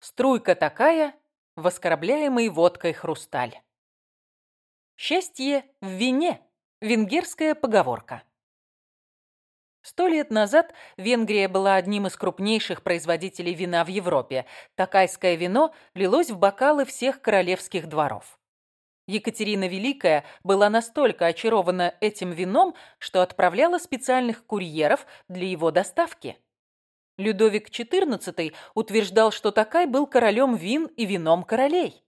Струйка такая, воскорбляемый водкой хрусталь. Счастье в вине. Венгерская поговорка. Сто лет назад Венгрия была одним из крупнейших производителей вина в Европе. Такайское вино лилось в бокалы всех королевских дворов. Екатерина Великая была настолько очарована этим вином, что отправляла специальных курьеров для его доставки. Людовик XIV утверждал, что Такай был королем вин и вином королей.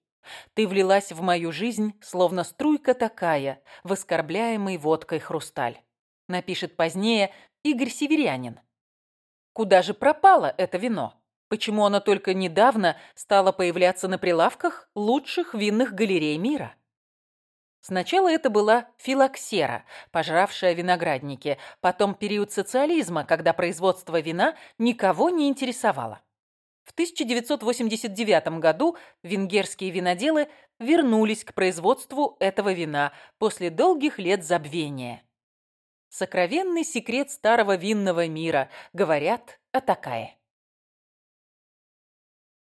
Ты влилась в мою жизнь, словно струйка такая, воскорбляемый водкой хрусталь. Напишет позднее Игорь Северянин. Куда же пропало это вино? Почему оно только недавно стало появляться на прилавках лучших винных галерей мира? Сначала это была филоксера, пожравшая виноградники, потом период социализма, когда производство вина никого не интересовало. В 1989 году венгерские виноделы вернулись к производству этого вина после долгих лет забвения. Сокровенный секрет старого винного мира, говорят о такая.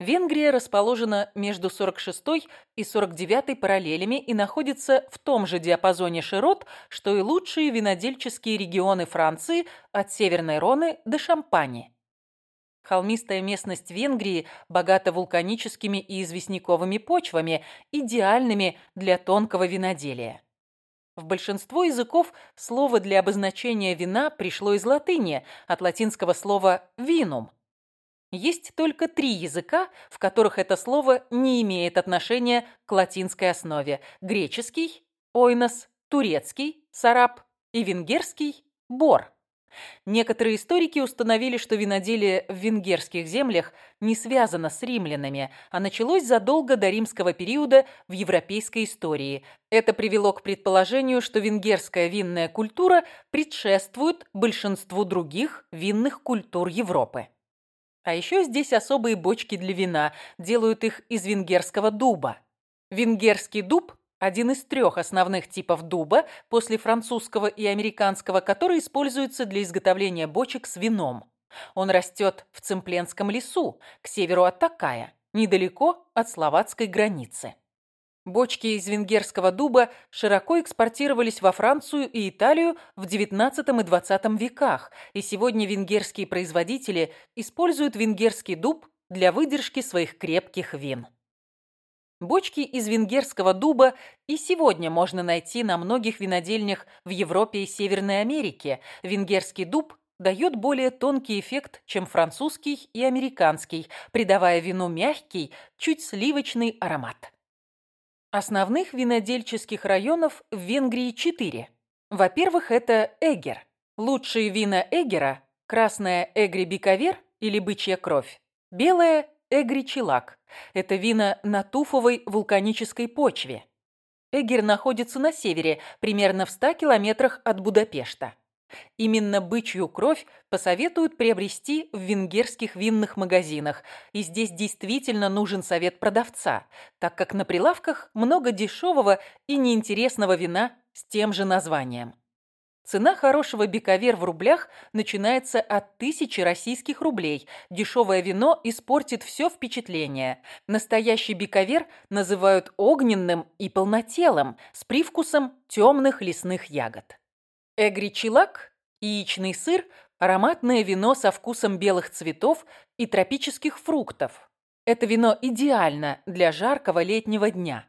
Венгрия расположена между 46 и 49 параллелями и находится в том же диапазоне широт, что и лучшие винодельческие регионы Франции от Северной Роны до Шампани. Холмистая местность Венгрии богата вулканическими и известняковыми почвами, идеальными для тонкого виноделия. В большинство языков слово для обозначения вина пришло из латыни, от латинского слова «винум». Есть только три языка, в которых это слово не имеет отношения к латинской основе. Греческий – ойнос, турецкий – сараб и венгерский – бор. Некоторые историки установили, что виноделие в венгерских землях не связано с римлянами, а началось задолго до римского периода в европейской истории. Это привело к предположению, что венгерская винная культура предшествует большинству других винных культур Европы. А еще здесь особые бочки для вина, делают их из венгерского дуба. Венгерский дуб один из трех основных типов дуба после французского и американского, который используется для изготовления бочек с вином. Он растет в Цемпленском лесу, к северу от Такая, недалеко от словацкой границы. Бочки из венгерского дуба широко экспортировались во Францию и Италию в XIX и XX веках, и сегодня венгерские производители используют венгерский дуб для выдержки своих крепких вин. Бочки из венгерского дуба и сегодня можно найти на многих винодельнях в Европе и Северной Америке. Венгерский дуб дает более тонкий эффект, чем французский и американский, придавая вину мягкий, чуть сливочный аромат. Основных винодельческих районов в Венгрии четыре. Во-первых, это Эгер. Лучшие вина Эгера – красная Эгри-Бикавер или бычья кровь, белая Эгри-Чилак. Это вина на туфовой вулканической почве. Эгер находится на севере, примерно в 100 километрах от Будапешта. Именно бычью кровь посоветуют приобрести в венгерских винных магазинах, и здесь действительно нужен совет продавца, так как на прилавках много дешевого и неинтересного вина с тем же названием. Цена хорошего бекавер в рублях начинается от тысячи российских рублей. Дешевое вино испортит все впечатление. Настоящий бекавер называют огненным и полнотелым, с привкусом темных лесных ягод. Эгричилак, яичный сыр, ароматное вино со вкусом белых цветов и тропических фруктов. Это вино идеально для жаркого летнего дня.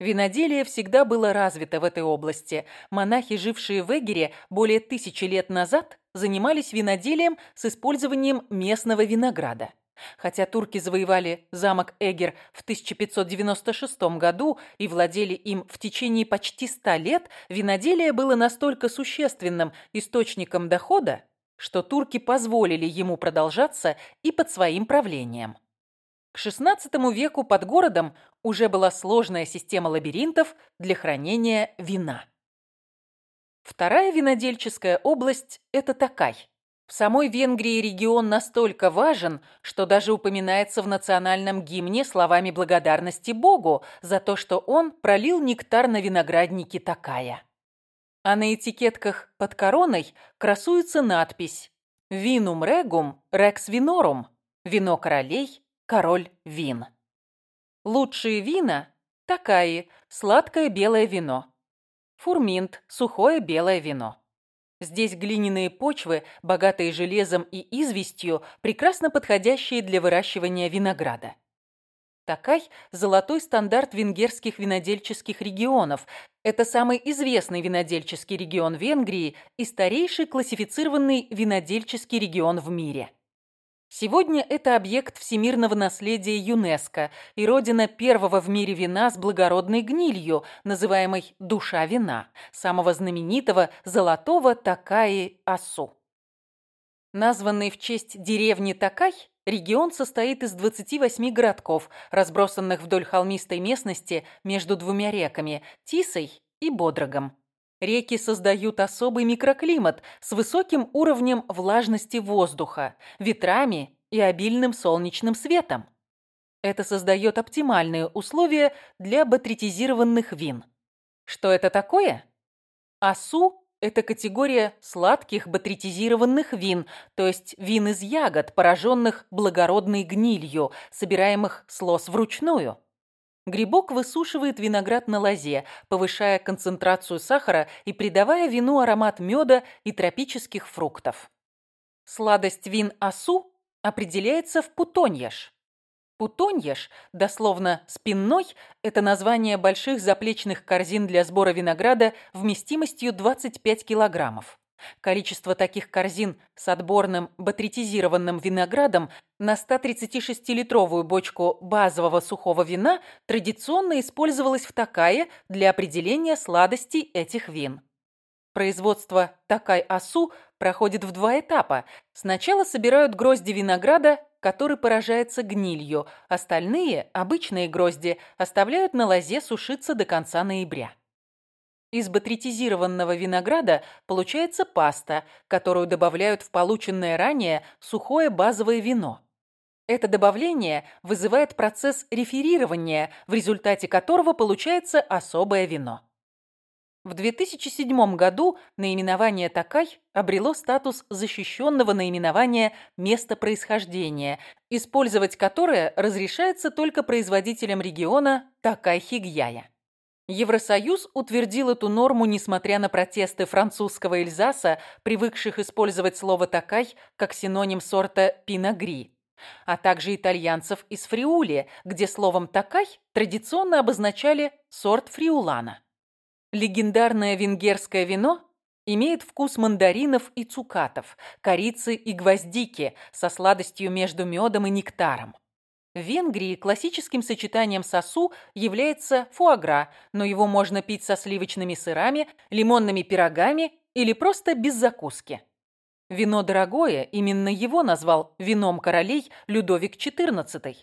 Виноделие всегда было развито в этой области. Монахи, жившие в Эгере более тысячи лет назад, занимались виноделием с использованием местного винограда. Хотя турки завоевали замок Эгер в 1596 году и владели им в течение почти ста лет, виноделие было настолько существенным источником дохода, что турки позволили ему продолжаться и под своим правлением. К XVI веку под городом уже была сложная система лабиринтов для хранения вина. Вторая винодельческая область – это Такай. Самой Венгрии регион настолько важен, что даже упоминается в национальном гимне словами благодарности Богу за то, что он пролил нектар на виноградники Такая. А на этикетках под короной красуется надпись «Vinum regum rex vinorum» – «Вино королей, король вин. Лучшие вина – такая сладкое белое вино. Фурминт – сухое белое вино. Здесь глиняные почвы, богатые железом и известью, прекрасно подходящие для выращивания винограда. Такай – золотой стандарт венгерских винодельческих регионов. Это самый известный винодельческий регион Венгрии и старейший классифицированный винодельческий регион в мире. Сегодня это объект всемирного наследия ЮНЕСКО и родина первого в мире вина с благородной гнилью, называемой «душа вина», самого знаменитого золотого Такаи-Асу. Названный в честь деревни Такай, регион состоит из 28 городков, разбросанных вдоль холмистой местности между двумя реками – Тисой и Бодрогом. Реки создают особый микроклимат с высоким уровнем влажности воздуха, ветрами и обильным солнечным светом. Это создает оптимальные условия для батритизированных вин. Что это такое? Асу – это категория сладких батритизированных вин, то есть вин из ягод, пораженных благородной гнилью, собираемых с лоз вручную. Грибок высушивает виноград на лозе, повышая концентрацию сахара и придавая вину аромат меда и тропических фруктов. Сладость вин асу определяется в путоньеш. Путоньеш, дословно «спинной», это название больших заплечных корзин для сбора винограда вместимостью 25 килограммов. Количество таких корзин с отборным батритизированным виноградом на 136-литровую бочку базового сухого вина традиционно использовалось в Такае для определения сладостей этих вин. Производство Такай-Асу проходит в два этапа. Сначала собирают грозди винограда, который поражается гнилью, остальные, обычные грозди, оставляют на лозе сушиться до конца ноября. Из батритизированного винограда получается паста, которую добавляют в полученное ранее сухое базовое вино. Это добавление вызывает процесс реферирования, в результате которого получается особое вино. В 2007 году наименование «Такай» обрело статус защищенного наименования места происхождения», использовать которое разрешается только производителям региона Такай-Хигьяя. Евросоюз утвердил эту норму, несмотря на протесты французского Эльзаса, привыкших использовать слово «такай» как синоним сорта «пиногри», а также итальянцев из Фриули, где словом «такай» традиционно обозначали сорт фриулана. Легендарное венгерское вино имеет вкус мандаринов и цукатов, корицы и гвоздики со сладостью между медом и нектаром. В Венгрии классическим сочетанием сосу является фуагра, но его можно пить со сливочными сырами, лимонными пирогами или просто без закуски. Вино дорогое, именно его назвал вином королей Людовик XIV.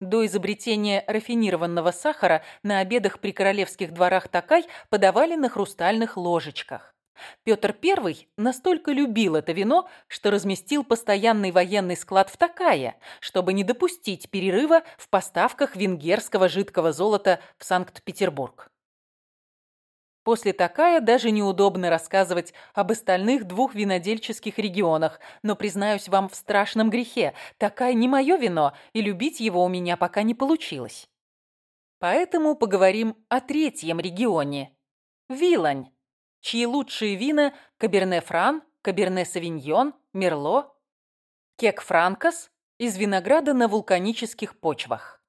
До изобретения рафинированного сахара на обедах при королевских дворах Такай подавали на хрустальных ложечках. Петр I настолько любил это вино, что разместил постоянный военный склад в Такае, чтобы не допустить перерыва в поставках венгерского жидкого золота в Санкт-Петербург. После Такая даже неудобно рассказывать об остальных двух винодельческих регионах, но, признаюсь вам в страшном грехе, Такая не мое вино, и любить его у меня пока не получилось. Поэтому поговорим о третьем регионе – Вилань чьи лучшие вина – Каберне-Фран, Каберне-Савиньон, Мерло, Кек-Франкос из винограда на вулканических почвах.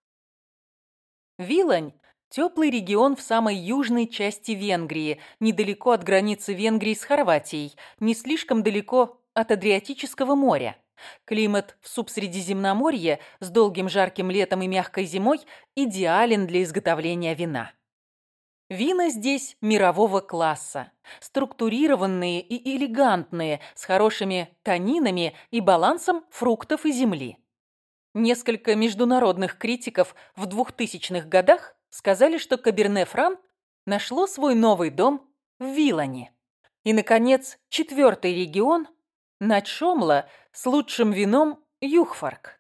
Вилань – теплый регион в самой южной части Венгрии, недалеко от границы Венгрии с Хорватией, не слишком далеко от Адриатического моря. Климат в субсредиземноморье с долгим жарким летом и мягкой зимой идеален для изготовления вина. Вина здесь мирового класса, структурированные и элегантные, с хорошими танинами и балансом фруктов и земли. Несколько международных критиков в 2000-х годах сказали, что Каберне-Фран нашло свой новый дом в Вилане. И, наконец, четвертый регион – Начомла с лучшим вином Юхфарк.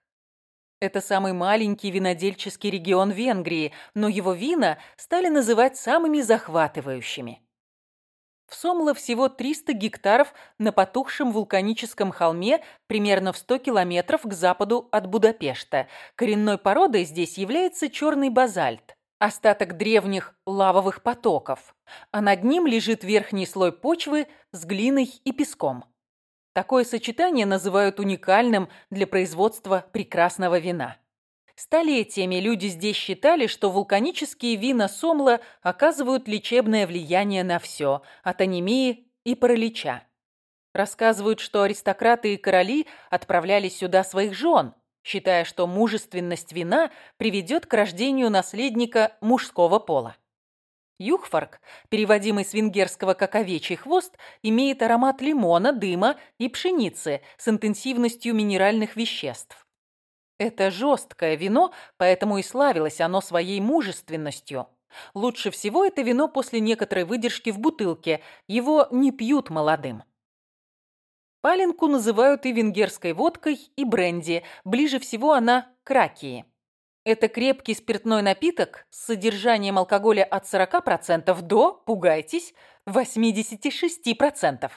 Это самый маленький винодельческий регион Венгрии, но его вина стали называть самыми захватывающими. В Сомло всего 300 гектаров на потухшем вулканическом холме примерно в 100 километров к западу от Будапешта. Коренной породой здесь является черный базальт, остаток древних лавовых потоков, а над ним лежит верхний слой почвы с глиной и песком. Такое сочетание называют уникальным для производства прекрасного вина. Столетиями люди здесь считали, что вулканические вина Сомла оказывают лечебное влияние на все, от анемии и паралича. Рассказывают, что аристократы и короли отправляли сюда своих жен, считая, что мужественность вина приведет к рождению наследника мужского пола. Юхфарк, переводимый с венгерского как овечий хвост, имеет аромат лимона, дыма и пшеницы с интенсивностью минеральных веществ. Это жесткое вино, поэтому и славилось оно своей мужественностью. Лучше всего это вино после некоторой выдержки в бутылке. Его не пьют молодым. Паленку называют и венгерской водкой, и бренди. Ближе всего она к ракии. Это крепкий спиртной напиток с содержанием алкоголя от 40% до, пугайтесь, 86%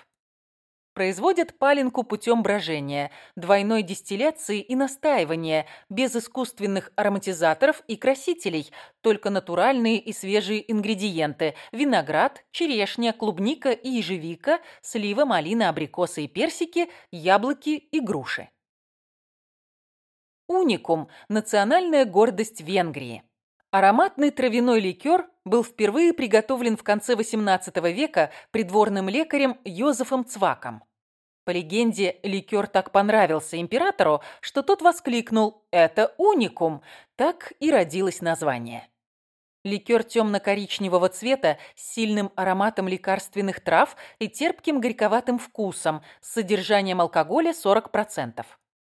производят паленку путем брожения, двойной дистилляции и настаивания, без искусственных ароматизаторов и красителей, только натуральные и свежие ингредиенты – виноград, черешня, клубника и ежевика, слива, малина, абрикосы и персики, яблоки и груши. Уникум – национальная гордость Венгрии. Ароматный травяной ликер был впервые приготовлен в конце XVIII века придворным лекарем Йозефом Цваком. По легенде, ликер так понравился императору, что тот воскликнул «Это уникум!» Так и родилось название. Ликер темно-коричневого цвета с сильным ароматом лекарственных трав и терпким горьковатым вкусом с содержанием алкоголя 40%.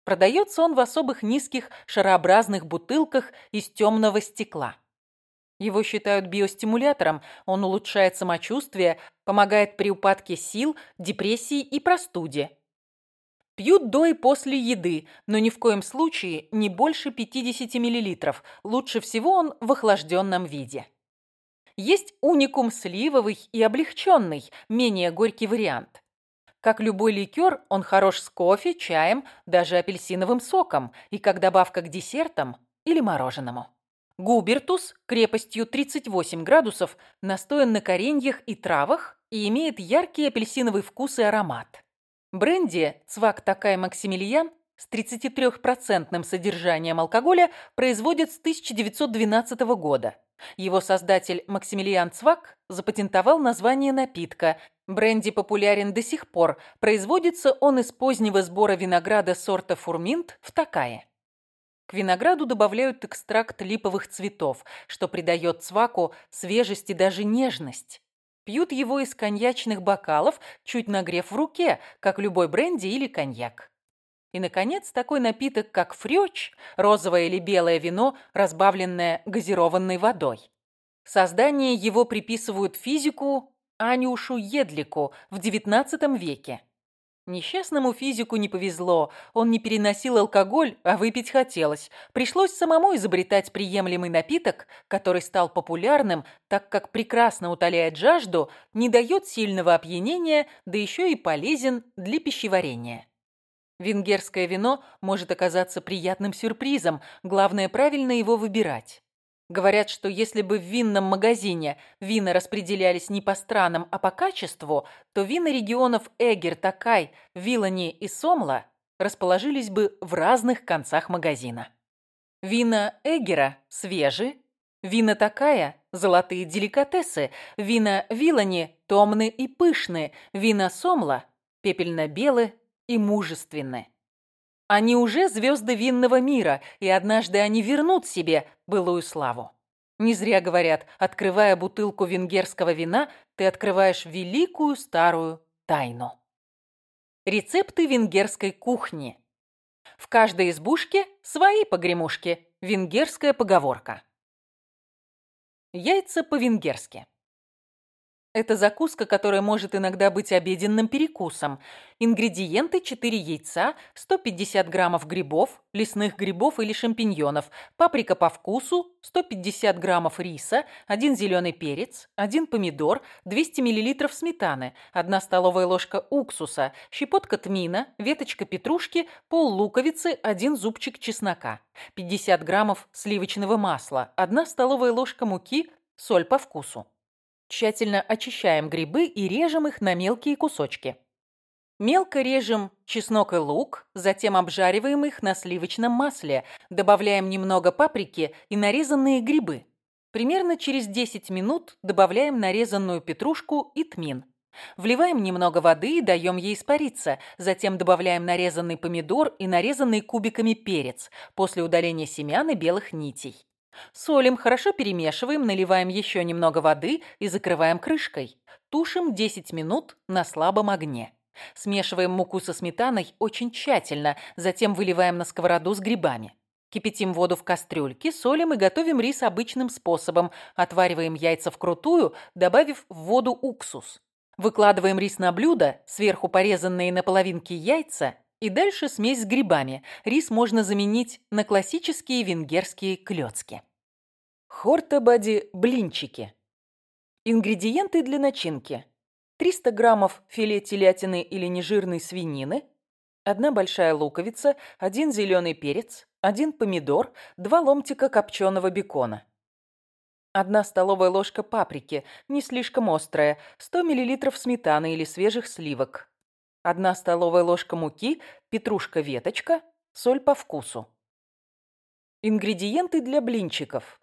Продается он в особых низких шарообразных бутылках из темного стекла. Его считают биостимулятором, он улучшает самочувствие, помогает при упадке сил, депрессии и простуде. Пьют до и после еды, но ни в коем случае не больше 50 мл. Лучше всего он в охлажденном виде. Есть уникум сливовый и облегченный, менее горький вариант. Как любой ликер, он хорош с кофе, чаем, даже апельсиновым соком и как добавка к десертам или мороженому. Губертус крепостью 38 градусов настоен на кореньях и травах и имеет яркий апельсиновый вкус и аромат. Бренди «Цвак Такай Максимилиан» с 33% содержанием алкоголя производит с 1912 года. Его создатель Максимилиан Цвак запатентовал название напитка. Бренди популярен до сих пор. Производится он из позднего сбора винограда сорта фурминт в Такае. К винограду добавляют экстракт липовых цветов, что придает цваку свежесть и даже нежность. Пьют его из коньячных бокалов, чуть нагрев в руке, как любой бренди или коньяк. И, наконец, такой напиток, как фрёч, розовое или белое вино, разбавленное газированной водой. Создание его приписывают физику Анюшу Едлику в XIX веке. Несчастному физику не повезло. Он не переносил алкоголь, а выпить хотелось. Пришлось самому изобретать приемлемый напиток, который стал популярным, так как прекрасно утоляет жажду, не дает сильного опьянения, да еще и полезен для пищеварения. Венгерское вино может оказаться приятным сюрпризом, главное правильно его выбирать. Говорят, что если бы в винном магазине вина распределялись не по странам, а по качеству, то вина регионов Эгер, Такай, Вилани и Сомла расположились бы в разных концах магазина. Вина Эгера свежи, вина Такая – золотые деликатесы, вина Вилани – томны и пышные, вина Сомла – пепельно-белы и мужественны. Они уже звезды винного мира, и однажды они вернут себе былую славу. Не зря говорят, открывая бутылку венгерского вина, ты открываешь великую старую тайну. Рецепты венгерской кухни. В каждой избушке свои погремушки. Венгерская поговорка. Яйца по-венгерски. Это закуска, которая может иногда быть обеденным перекусом. Ингредиенты 4 яйца, 150 граммов грибов, лесных грибов или шампиньонов, паприка по вкусу, 150 граммов риса, 1 зеленый перец, 1 помидор, 200 миллилитров сметаны, 1 столовая ложка уксуса, щепотка тмина, веточка петрушки, пол луковицы, 1 зубчик чеснока, 50 граммов сливочного масла, 1 столовая ложка муки, соль по вкусу. Тщательно очищаем грибы и режем их на мелкие кусочки. Мелко режем чеснок и лук, затем обжариваем их на сливочном масле, добавляем немного паприки и нарезанные грибы. Примерно через 10 минут добавляем нарезанную петрушку и тмин. Вливаем немного воды и даем ей испариться. Затем добавляем нарезанный помидор и нарезанный кубиками перец после удаления семян и белых нитей. Солим, хорошо перемешиваем, наливаем еще немного воды и закрываем крышкой. Тушим 10 минут на слабом огне. Смешиваем муку со сметаной очень тщательно, затем выливаем на сковороду с грибами. Кипятим воду в кастрюльке, солим и готовим рис обычным способом. Отвариваем яйца вкрутую, добавив в воду уксус. Выкладываем рис на блюдо, сверху порезанные на половинки яйца и дальше смесь с грибами. Рис можно заменить на классические венгерские клёцки. Хортабади блинчики. Ингредиенты для начинки. 300 граммов филе телятины или нежирной свинины, одна большая луковица, один зеленый перец, один помидор, два ломтика копченого бекона. Одна столовая ложка паприки, не слишком острая, 100 мл сметаны или свежих сливок. Одна столовая ложка муки, петрушка-веточка, соль по вкусу. Ингредиенты для блинчиков.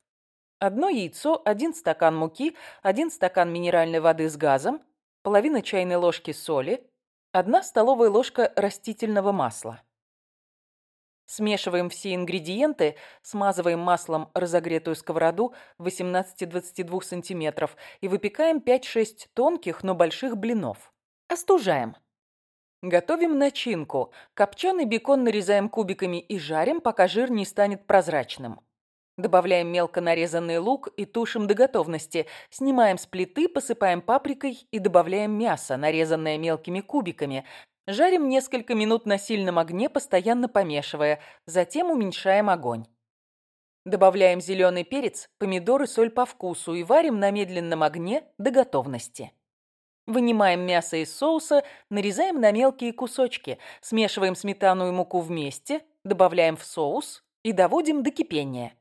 Одно яйцо, один стакан муки, один стакан минеральной воды с газом, половина чайной ложки соли, одна столовая ложка растительного масла. Смешиваем все ингредиенты, смазываем маслом разогретую сковороду 18-22 см и выпекаем 5-6 тонких, но больших блинов. Остужаем. Готовим начинку. Копченый бекон нарезаем кубиками и жарим, пока жир не станет прозрачным. Добавляем мелко нарезанный лук и тушим до готовности. Снимаем с плиты, посыпаем паприкой и добавляем мясо, нарезанное мелкими кубиками. Жарим несколько минут на сильном огне, постоянно помешивая. Затем уменьшаем огонь. Добавляем зеленый перец, помидоры, соль по вкусу и варим на медленном огне до готовности. Вынимаем мясо из соуса, нарезаем на мелкие кусочки, смешиваем сметану и муку вместе, добавляем в соус и доводим до кипения.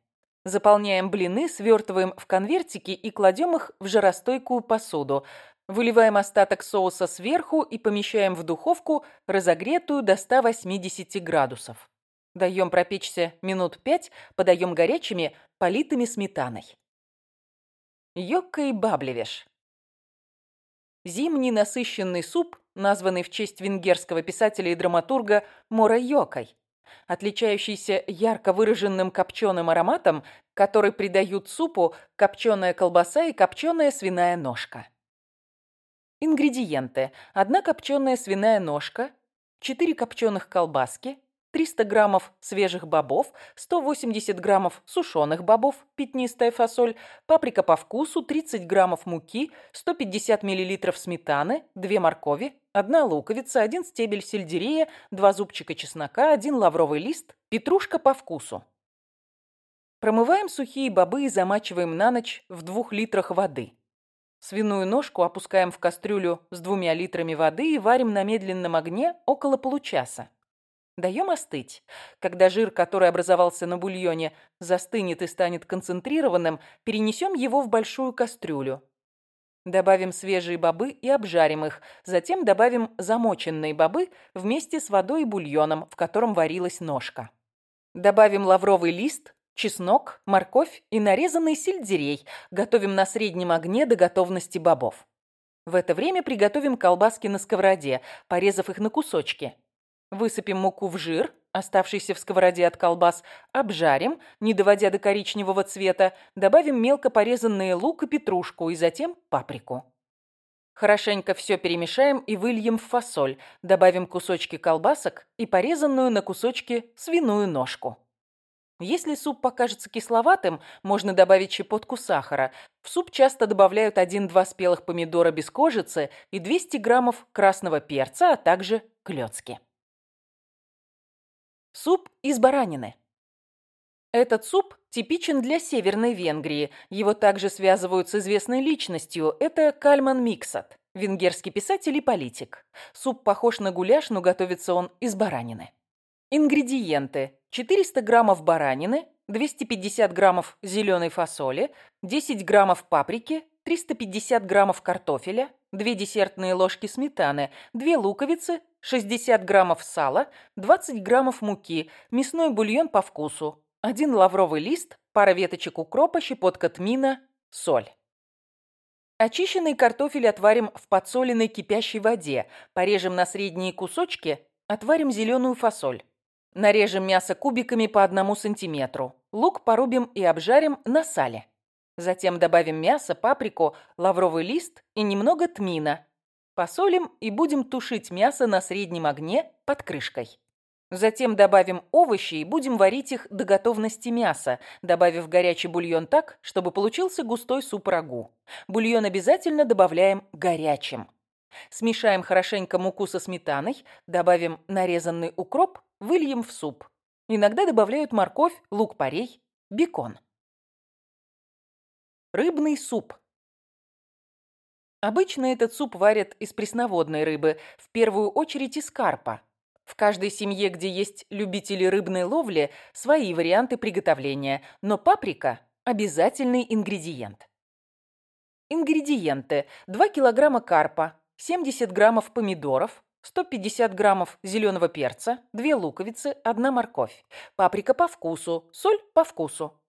Заполняем блины, свертываем в конвертики и кладем их в жаростойкую посуду. Выливаем остаток соуса сверху и помещаем в духовку, разогретую до 180 градусов. Даем пропечься минут 5, подаем горячими, политыми сметаной. Йокка и баблевиш. Зимний насыщенный суп, названный в честь венгерского писателя и драматурга Мора Йокой отличающийся ярко выраженным копченым ароматом, который придают супу копченая колбаса и копченая свиная ножка. Ингредиенты. Одна копченая свиная ножка, 4 копченых колбаски, 300 граммов свежих бобов, 180 граммов сушеных бобов, пятнистая фасоль, паприка по вкусу, 30 граммов муки, 150 миллилитров сметаны, 2 моркови, 1 луковица, 1 стебель сельдерея, 2 зубчика чеснока, 1 лавровый лист, петрушка по вкусу. Промываем сухие бобы и замачиваем на ночь в 2 литрах воды. Свиную ножку опускаем в кастрюлю с двумя литрами воды и варим на медленном огне около получаса. Даем остыть. Когда жир, который образовался на бульоне, застынет и станет концентрированным, перенесем его в большую кастрюлю. Добавим свежие бобы и обжарим их. Затем добавим замоченные бобы вместе с водой и бульоном, в котором варилась ножка. Добавим лавровый лист, чеснок, морковь и нарезанный сельдерей. Готовим на среднем огне до готовности бобов. В это время приготовим колбаски на сковороде, порезав их на кусочки. Высыпем муку в жир, оставшийся в сковороде от колбас, обжарим, не доводя до коричневого цвета, добавим мелко порезанные лук и петрушку и затем паприку. Хорошенько все перемешаем и выльем в фасоль, добавим кусочки колбасок и порезанную на кусочки свиную ножку. Если суп покажется кисловатым, можно добавить щепотку сахара. В суп часто добавляют 1-2 спелых помидора без кожицы и 200 граммов красного перца, а также клёцки. Суп из баранины. Этот суп типичен для Северной Венгрии. Его также связывают с известной личностью. Это Кальман Миксат, венгерский писатель и политик. Суп похож на гуляш, но готовится он из баранины. Ингредиенты. 400 граммов баранины, 250 граммов зеленой фасоли, 10 граммов паприки, 350 граммов картофеля, 2 десертные ложки сметаны, 2 луковицы, 60 граммов сала, 20 граммов муки, мясной бульон по вкусу, 1 лавровый лист, пара веточек укропа, щепотка тмина, соль. Очищенный картофель отварим в подсоленной кипящей воде, порежем на средние кусочки, отварим зеленую фасоль. Нарежем мясо кубиками по одному сантиметру. Лук порубим и обжарим на сале. Затем добавим мясо, паприку, лавровый лист и немного тмина. Посолим и будем тушить мясо на среднем огне под крышкой. Затем добавим овощи и будем варить их до готовности мяса, добавив горячий бульон так, чтобы получился густой суп-рагу. Бульон обязательно добавляем горячим. Смешаем хорошенько муку со сметаной, добавим нарезанный укроп выльем в суп. Иногда добавляют морковь, лук-порей, бекон. Рыбный суп. Обычно этот суп варят из пресноводной рыбы, в первую очередь из карпа. В каждой семье, где есть любители рыбной ловли, свои варианты приготовления, но паприка – обязательный ингредиент. Ингредиенты. 2 килограмма карпа, 70 граммов помидоров, 150 граммов зеленого перца, 2 луковицы, 1 морковь, паприка по вкусу, соль по вкусу.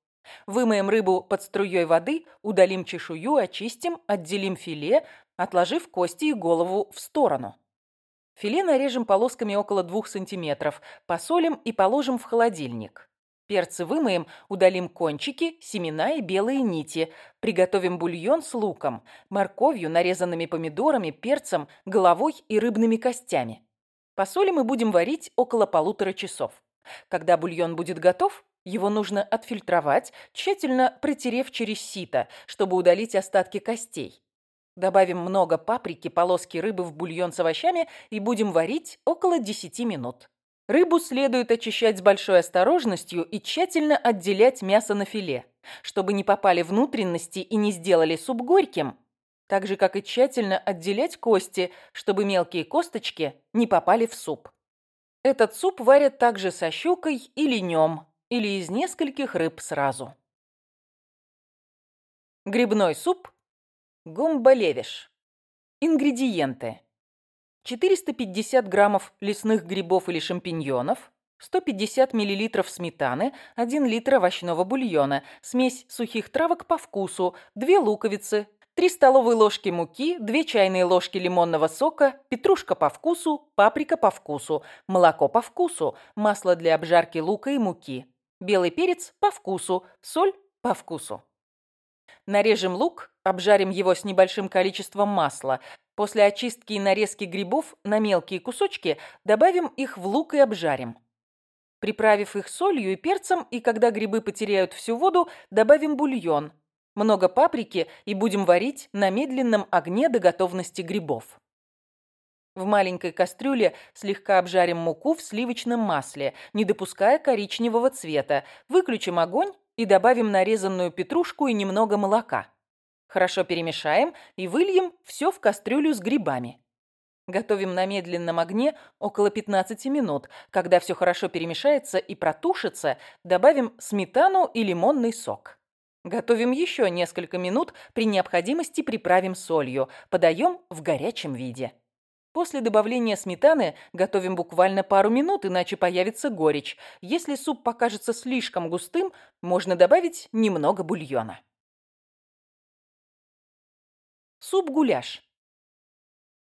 Вымоем рыбу под струей воды, удалим чешую, очистим, отделим филе, отложив кости и голову в сторону. Филе нарежем полосками около 2 см, посолим и положим в холодильник. Перцы вымоем, удалим кончики, семена и белые нити. Приготовим бульон с луком, морковью, нарезанными помидорами, перцем, головой и рыбными костями. Посолим и будем варить около полутора часов. Когда бульон будет готов, его нужно отфильтровать, тщательно протерев через сито, чтобы удалить остатки костей. Добавим много паприки, полоски рыбы в бульон с овощами и будем варить около 10 минут. Рыбу следует очищать с большой осторожностью и тщательно отделять мясо на филе, чтобы не попали внутренности и не сделали суп горьким, так же, как и тщательно отделять кости, чтобы мелкие косточки не попали в суп. Этот суп варят также со щукой или нем, или из нескольких рыб сразу. Грибной суп гумбалевиш. Ингредиенты. 450 граммов лесных грибов или шампиньонов, 150 миллилитров сметаны, 1 литр овощного бульона, смесь сухих травок по вкусу, 2 луковицы, 3 столовые ложки муки, 2 чайные ложки лимонного сока, петрушка по вкусу, паприка по вкусу, молоко по вкусу, масло для обжарки лука и муки, белый перец по вкусу, соль по вкусу. Нарежем лук, обжарим его с небольшим количеством масла. После очистки и нарезки грибов на мелкие кусочки добавим их в лук и обжарим. Приправив их солью и перцем, и когда грибы потеряют всю воду, добавим бульон. Много паприки и будем варить на медленном огне до готовности грибов. В маленькой кастрюле слегка обжарим муку в сливочном масле, не допуская коричневого цвета. Выключим огонь и добавим нарезанную петрушку и немного молока. Хорошо перемешаем и выльем все в кастрюлю с грибами. Готовим на медленном огне около 15 минут. Когда все хорошо перемешается и протушится, добавим сметану и лимонный сок. Готовим еще несколько минут, при необходимости приправим солью. Подаем в горячем виде. После добавления сметаны готовим буквально пару минут, иначе появится горечь. Если суп покажется слишком густым, можно добавить немного бульона. Суп-гуляш.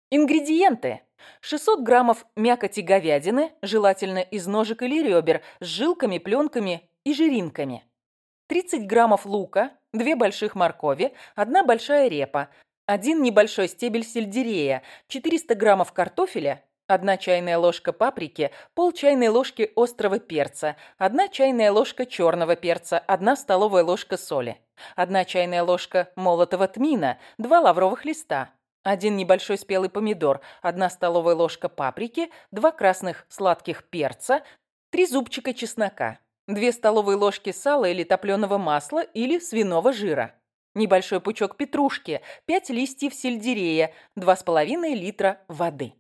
Ингредиенты. 600 граммов мякоти говядины, желательно из ножек или ребер, с жилками, пленками и жиринками. 30 граммов лука, 2 больших моркови, 1 большая репа, 1 небольшой стебель сельдерея, 400 граммов картофеля, 1 чайная ложка паприки, пол чайной ложки острого перца, 1 чайная ложка черного перца, 1 столовая ложка соли, 1 чайная ложка молотого тмина, 2 лавровых листа, 1 небольшой спелый помидор, 1 столовая ложка паприки, 2 красных сладких перца, 3 зубчика чеснока, 2 столовые ложки сала или топленого масла или свиного жира, небольшой пучок петрушки, 5 листьев сельдерея, 2,5 литра воды.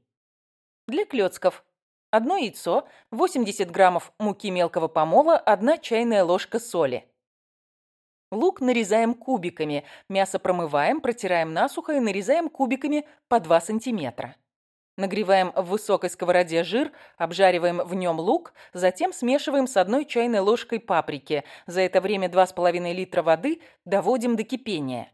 Для клёцков. Одно яйцо, 80 граммов муки мелкого помола, 1 чайная ложка соли. Лук нарезаем кубиками, мясо промываем, протираем насухо и нарезаем кубиками по 2 сантиметра. Нагреваем в высокой сковороде жир, обжариваем в нем лук, затем смешиваем с одной чайной ложкой паприки. За это время 2,5 литра воды доводим до кипения.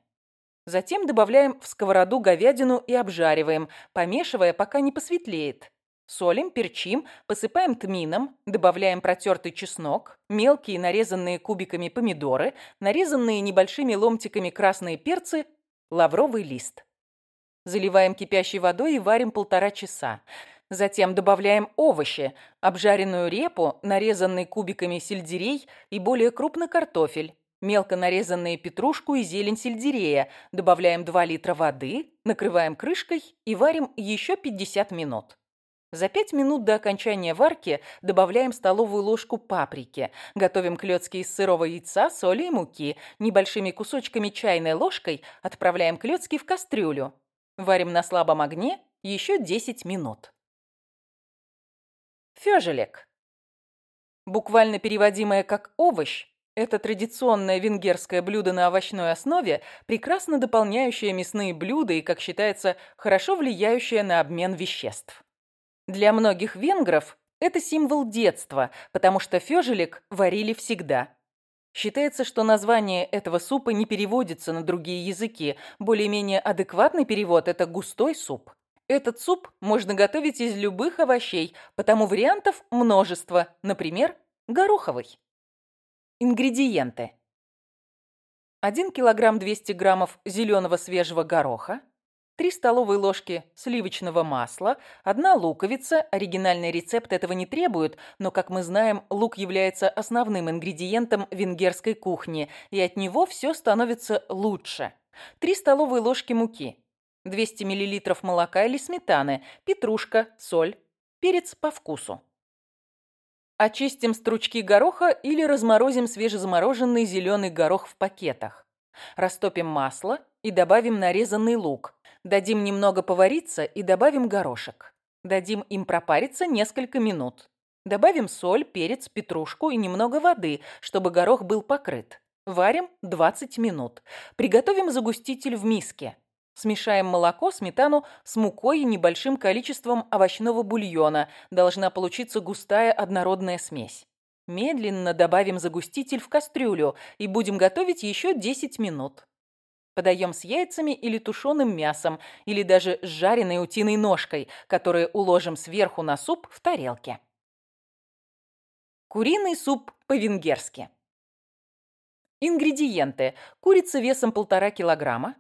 Затем добавляем в сковороду говядину и обжариваем, помешивая, пока не посветлеет. Солим, перчим, посыпаем тмином, добавляем протертый чеснок, мелкие нарезанные кубиками помидоры, нарезанные небольшими ломтиками красные перцы, лавровый лист. Заливаем кипящей водой и варим полтора часа. Затем добавляем овощи, обжаренную репу, нарезанный кубиками сельдерей и более крупный картофель, Мелко нарезанные петрушку и зелень сельдерея. Добавляем 2 литра воды, накрываем крышкой и варим еще 50 минут. За 5 минут до окончания варки добавляем столовую ложку паприки. Готовим клёцки из сырого яйца, соли и муки. Небольшими кусочками чайной ложкой отправляем клёцки в кастрюлю. Варим на слабом огне еще 10 минут. Фёжелек. Буквально переводимое как овощ, это традиционное венгерское блюдо на овощной основе, прекрасно дополняющее мясные блюда и, как считается, хорошо влияющее на обмен веществ. Для многих венгров это символ детства, потому что фёжелек варили всегда. Считается, что название этого супа не переводится на другие языки. Более-менее адекватный перевод – это густой суп. Этот суп можно готовить из любых овощей, потому вариантов множество, например, гороховый. Ингредиенты. 1 килограмм 200 граммов зеленого свежего гороха, 3 столовые ложки сливочного масла, 1 луковица. Оригинальный рецепт этого не требует, но, как мы знаем, лук является основным ингредиентом венгерской кухни, и от него все становится лучше. 3 столовые ложки муки, 200 миллилитров молока или сметаны, петрушка, соль, перец по вкусу. Очистим стручки гороха или разморозим свежезамороженный зеленый горох в пакетах. Растопим масло и добавим нарезанный лук. Дадим немного повариться и добавим горошек. Дадим им пропариться несколько минут. Добавим соль, перец, петрушку и немного воды, чтобы горох был покрыт. Варим 20 минут. Приготовим загуститель в миске. Смешаем молоко, сметану с мукой и небольшим количеством овощного бульона. Должна получиться густая однородная смесь. Медленно добавим загуститель в кастрюлю и будем готовить еще 10 минут. Подаем с яйцами или тушеным мясом, или даже с жареной утиной ножкой, которые уложим сверху на суп в тарелке. Куриный суп по-венгерски. Ингредиенты. Курица весом 1,5 килограмма,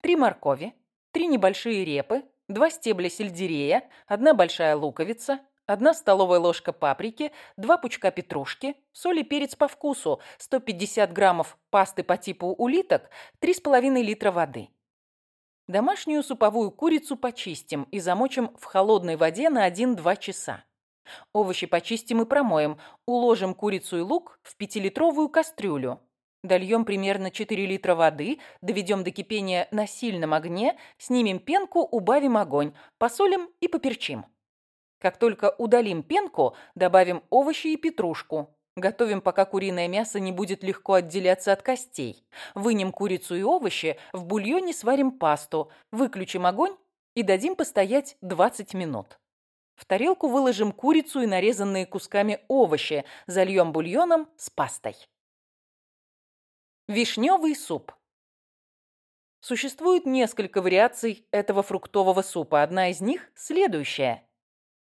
3 моркови, 3 небольшие репы, 2 стебля сельдерея, 1 большая луковица, 1 столовая ложка паприки, 2 пучка петрушки, соль и перец по вкусу, 150 граммов пасты по типу улиток, 3,5 литра воды. Домашнюю суповую курицу почистим и замочим в холодной воде на 1-2 часа. Овощи почистим и промоем. Уложим курицу и лук в 5-литровую кастрюлю. Дольем примерно 4 литра воды, доведем до кипения на сильном огне, снимем пенку, убавим огонь, посолим и поперчим. Как только удалим пенку, добавим овощи и петрушку. Готовим, пока куриное мясо не будет легко отделяться от костей. Вынем курицу и овощи, в бульоне сварим пасту, выключим огонь и дадим постоять 20 минут. В тарелку выложим курицу и нарезанные кусками овощи, зальем бульоном с пастой. Вишневый суп. Существует несколько вариаций этого фруктового супа. Одна из них следующая.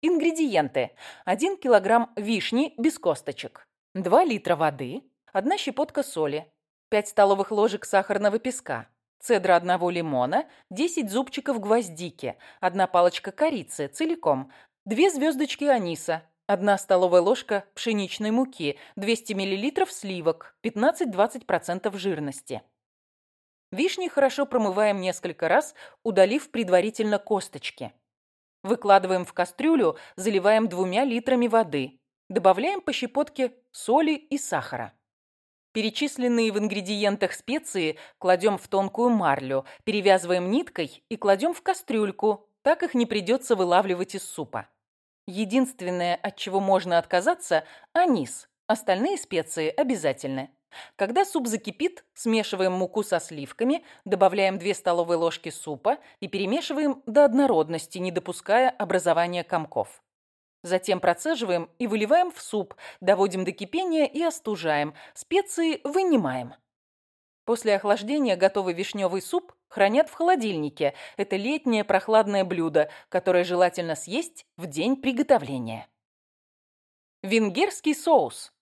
Ингредиенты. 1 килограмм вишни без косточек, 2 литра воды, 1 щепотка соли, 5 столовых ложек сахарного песка, цедра одного лимона, 10 зубчиков гвоздики, 1 палочка корицы целиком, 2 звездочки аниса, 1 столовая ложка пшеничной муки, 200 мл сливок, 15-20% жирности. Вишни хорошо промываем несколько раз, удалив предварительно косточки. Выкладываем в кастрюлю, заливаем двумя литрами воды. Добавляем по щепотке соли и сахара. Перечисленные в ингредиентах специи кладем в тонкую марлю, перевязываем ниткой и кладем в кастрюльку, так их не придется вылавливать из супа. Единственное, от чего можно отказаться – анис. Остальные специи обязательны. Когда суп закипит, смешиваем муку со сливками, добавляем 2 столовые ложки супа и перемешиваем до однородности, не допуская образования комков. Затем процеживаем и выливаем в суп, доводим до кипения и остужаем. Специи вынимаем. После охлаждения готовый вишневый суп хранят в холодильнике. Это летнее прохладное блюдо, которое желательно съесть в день приготовления. Венгерский соус.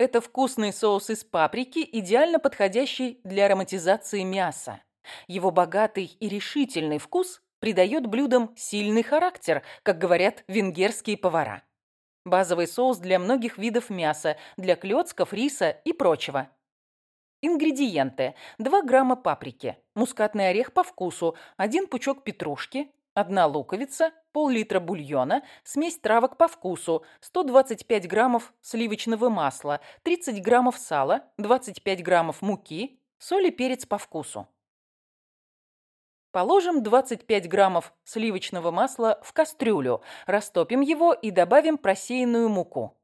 Это вкусный соус из паприки, идеально подходящий для ароматизации мяса. Его богатый и решительный вкус придает блюдам сильный характер, как говорят венгерские повара. Базовый соус для многих видов мяса, для клёцков, риса и прочего. Ингредиенты. 2 грамма паприки, мускатный орех по вкусу, 1 пучок петрушки, Одна луковица, пол-литра бульона, смесь травок по вкусу, 125 граммов сливочного масла, 30 граммов сала, 25 граммов муки, соль и перец по вкусу. Положим 25 граммов сливочного масла в кастрюлю, растопим его и добавим просеянную муку.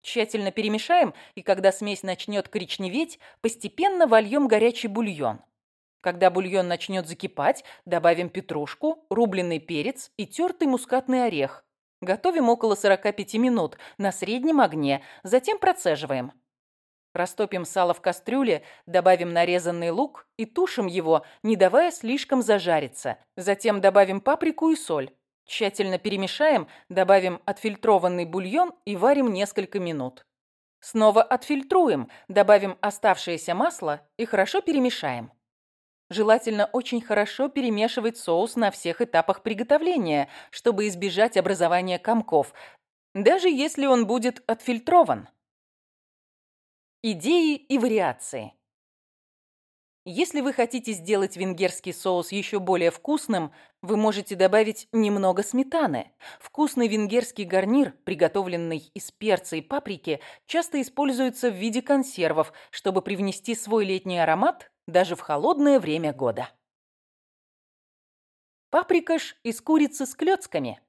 Тщательно перемешаем, и когда смесь начнет коричневеть, постепенно вольем горячий бульон. Когда бульон начнет закипать, добавим петрушку, рубленый перец и тертый мускатный орех. Готовим около 45 минут на среднем огне, затем процеживаем. Растопим сало в кастрюле, добавим нарезанный лук и тушим его, не давая слишком зажариться. Затем добавим паприку и соль. Тщательно перемешаем, добавим отфильтрованный бульон и варим несколько минут. Снова отфильтруем, добавим оставшееся масло и хорошо перемешаем. Желательно очень хорошо перемешивать соус на всех этапах приготовления, чтобы избежать образования комков, даже если он будет отфильтрован. Идеи и вариации. Если вы хотите сделать венгерский соус еще более вкусным, вы можете добавить немного сметаны. Вкусный венгерский гарнир, приготовленный из перца и паприки, часто используется в виде консервов, чтобы привнести свой летний аромат даже в холодное время года. Паприкаш из курицы с клёцками.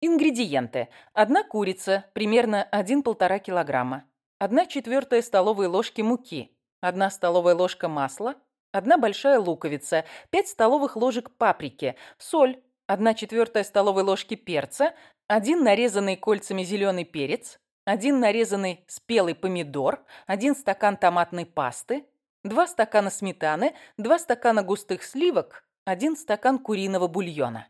Ингредиенты. Одна курица, примерно 1-1,5 килограмма. 1 четвертая столовой ложки муки. 1 столовая ложка масла. 1 большая луковица. 5 столовых ложек паприки. Соль. 1 четвертая столовой ложки перца. 1 нарезанный кольцами зеленый перец. 1 нарезанный спелый помидор, 1 стакан томатной пасты, 2 стакана сметаны, 2 стакана густых сливок, 1 стакан куриного бульона.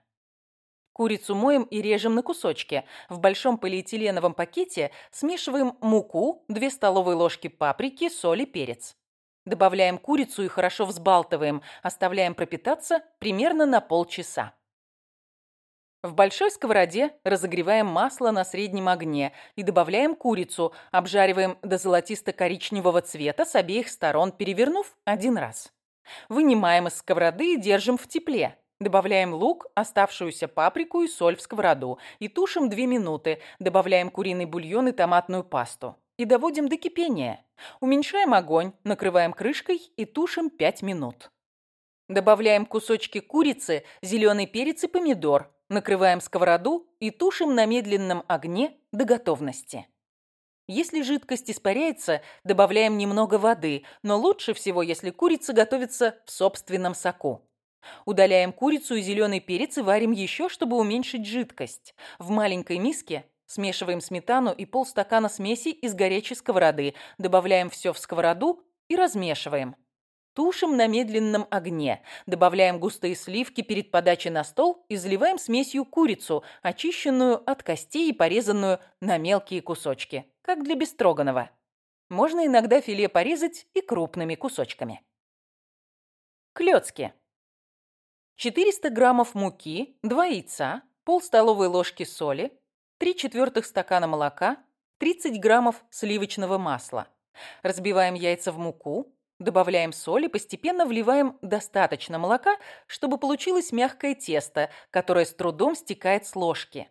Курицу моем и режем на кусочки. В большом полиэтиленовом пакете смешиваем муку, 2 столовые ложки паприки, соль и перец. Добавляем курицу и хорошо взбалтываем, оставляем пропитаться примерно на полчаса. В большой сковороде разогреваем масло на среднем огне и добавляем курицу, обжариваем до золотисто-коричневого цвета с обеих сторон, перевернув один раз. Вынимаем из сковороды и держим в тепле. Добавляем лук, оставшуюся паприку и соль в сковороду и тушим 2 минуты. Добавляем куриный бульон и томатную пасту. И доводим до кипения. Уменьшаем огонь, накрываем крышкой и тушим 5 минут. Добавляем кусочки курицы, зеленый перец и помидор, Накрываем сковороду и тушим на медленном огне до готовности. Если жидкость испаряется, добавляем немного воды, но лучше всего, если курица готовится в собственном соку. Удаляем курицу и зеленый перец и варим еще, чтобы уменьшить жидкость. В маленькой миске смешиваем сметану и полстакана смеси из горячей сковороды, добавляем все в сковороду и размешиваем. Тушим на медленном огне, добавляем густые сливки перед подачей на стол и заливаем смесью курицу, очищенную от костей и порезанную на мелкие кусочки, как для бестроганова. Можно иногда филе порезать и крупными кусочками. Клёцки. 400 граммов муки, 2 яйца, пол столовой ложки соли, 3 четвертых стакана молока, 30 граммов сливочного масла. Разбиваем яйца в муку, добавляем соль и постепенно вливаем достаточно молока, чтобы получилось мягкое тесто, которое с трудом стекает с ложки.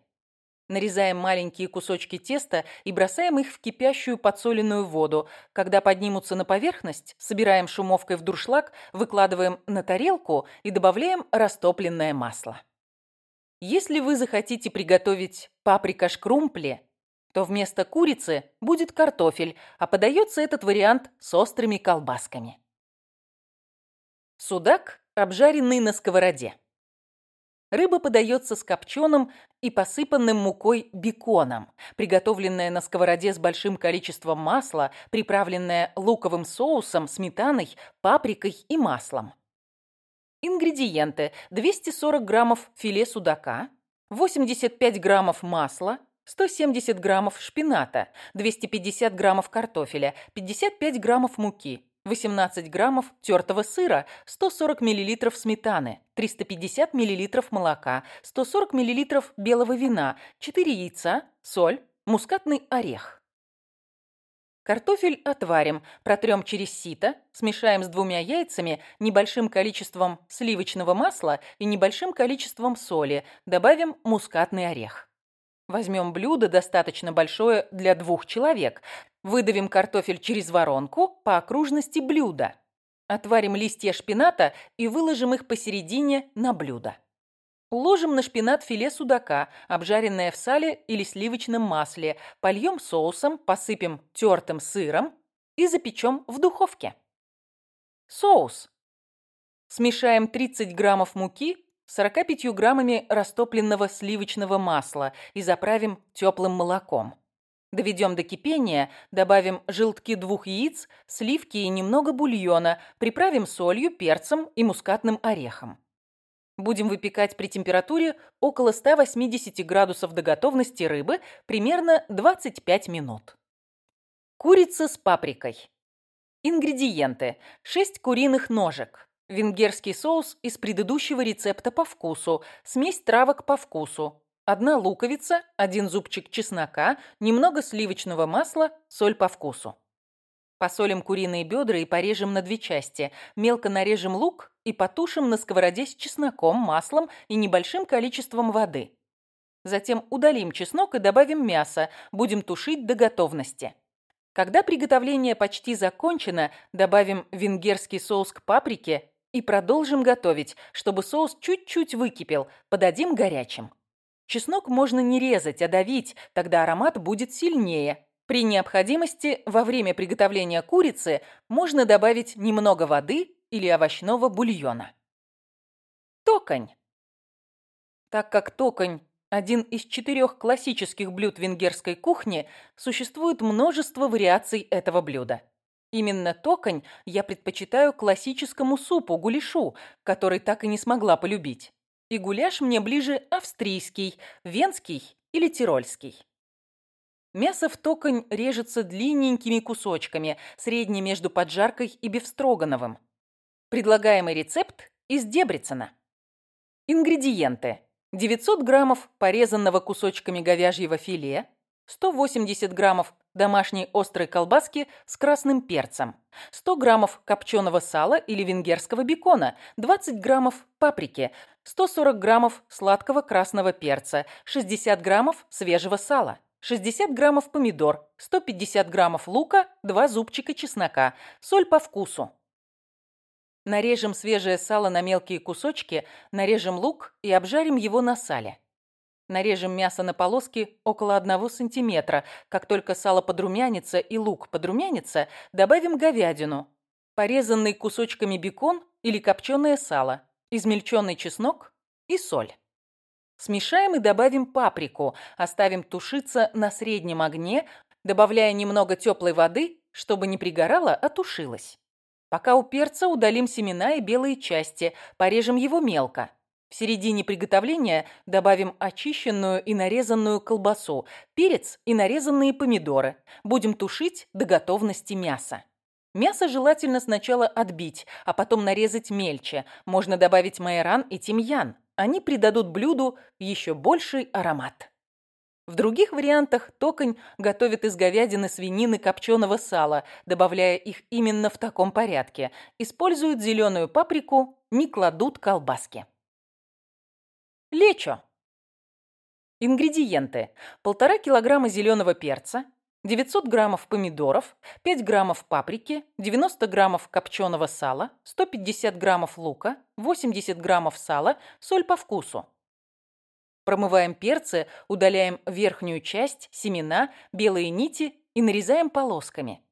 Нарезаем маленькие кусочки теста и бросаем их в кипящую подсоленную воду. Когда поднимутся на поверхность, собираем шумовкой в дуршлаг, выкладываем на тарелку и добавляем растопленное масло. Если вы захотите приготовить паприка-шкрумпли, то вместо курицы будет картофель, а подается этот вариант с острыми колбасками. Судак, обжаренный на сковороде. Рыба подается с копченым и посыпанным мукой беконом, приготовленная на сковороде с большим количеством масла, приправленная луковым соусом, сметаной, паприкой и маслом. Ингредиенты. 240 граммов филе судака, 85 граммов масла, 170 граммов шпината, 250 граммов картофеля, 55 граммов муки, 18 граммов тертого сыра, 140 миллилитров сметаны, 350 миллилитров молока, 140 миллилитров белого вина, 4 яйца, соль, мускатный орех. Картофель отварим, протрем через сито, смешаем с двумя яйцами, небольшим количеством сливочного масла и небольшим количеством соли, добавим мускатный орех. Возьмем блюдо достаточно большое для двух человек. Выдавим картофель через воронку по окружности блюда. Отварим листья шпината и выложим их посередине на блюдо. Уложим на шпинат филе судака, обжаренное в сале или сливочном масле, польем соусом, посыпем тертым сыром и запечем в духовке. Соус. Смешаем 30 граммов муки 45 граммами растопленного сливочного масла и заправим теплым молоком. Доведем до кипения, добавим желтки двух яиц, сливки и немного бульона, приправим солью, перцем и мускатным орехом. Будем выпекать при температуре около 180 градусов до готовности рыбы примерно 25 минут. Курица с паприкой. Ингредиенты. 6 куриных ножек, Венгерский соус из предыдущего рецепта по вкусу, смесь травок по вкусу, одна луковица, один зубчик чеснока, немного сливочного масла, соль по вкусу. Посолим куриные бедра и порежем на две части. Мелко нарежем лук и потушим на сковороде с чесноком, маслом и небольшим количеством воды. Затем удалим чеснок и добавим мясо. Будем тушить до готовности. Когда приготовление почти закончено, добавим венгерский соус к паприке и продолжим готовить, чтобы соус чуть-чуть выкипел, подадим горячим. Чеснок можно не резать, а давить, тогда аромат будет сильнее. При необходимости во время приготовления курицы можно добавить немного воды или овощного бульона. Токань. Так как токань – один из четырех классических блюд венгерской кухни, существует множество вариаций этого блюда. Именно токань я предпочитаю классическому супу, гуляшу, который так и не смогла полюбить. И гуляш мне ближе австрийский, венский или тирольский. Мясо в токань режется длинненькими кусочками, средне между поджаркой и бифстрогановым. Предлагаемый рецепт из Дебрицена. Ингредиенты. 900 граммов порезанного кусочками говяжьего филе, 180 граммов домашней острой колбаски с красным перцем, 100 граммов копченого сала или венгерского бекона, 20 граммов паприки, 140 граммов сладкого красного перца, 60 граммов свежего сала, 60 граммов помидор, 150 граммов лука, 2 зубчика чеснока, соль по вкусу. Нарежем свежее сало на мелкие кусочки, нарежем лук и обжарим его на сале. Нарежем мясо на полоски около 1 сантиметра. Как только сало подрумянится и лук подрумянится, добавим говядину, порезанный кусочками бекон или копченое сало, измельченный чеснок и соль. Смешаем и добавим паприку, оставим тушиться на среднем огне, добавляя немного теплой воды, чтобы не пригорало, а тушилось. Пока у перца удалим семена и белые части, порежем его мелко. В середине приготовления добавим очищенную и нарезанную колбасу, перец и нарезанные помидоры. Будем тушить до готовности мяса. Мясо желательно сначала отбить, а потом нарезать мельче. Можно добавить майоран и тимьян. они придадут блюду еще больший аромат. В других вариантах токонь готовят из говядины, свинины, копченого сала, добавляя их именно в таком порядке. Используют зеленую паприку, не кладут колбаски. Лечо. Ингредиенты. Полтора килограмма зеленого перца, 900 граммов помидоров, 5 граммов паприки, 90 граммов копченого сала, 150 граммов лука, 80 граммов сала, соль по вкусу. Промываем перцы, удаляем верхнюю часть, семена, белые нити и нарезаем полосками.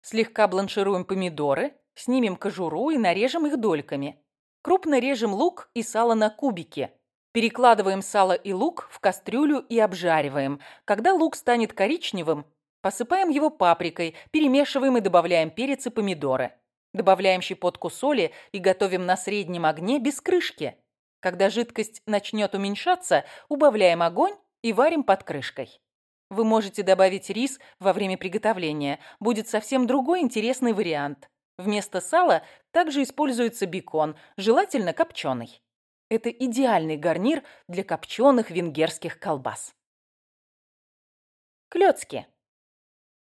Слегка бланшируем помидоры, снимем кожуру и нарежем их дольками. Крупно режем лук и сало на кубики. Перекладываем сало и лук в кастрюлю и обжариваем. Когда лук станет коричневым, посыпаем его паприкой, перемешиваем и добавляем перец и помидоры. Добавляем щепотку соли и готовим на среднем огне без крышки. Когда жидкость начнет уменьшаться, убавляем огонь и варим под крышкой. Вы можете добавить рис во время приготовления. Будет совсем другой интересный вариант. Вместо сала также используется бекон, желательно копченый. Это идеальный гарнир для копченых венгерских колбас. Клёцки.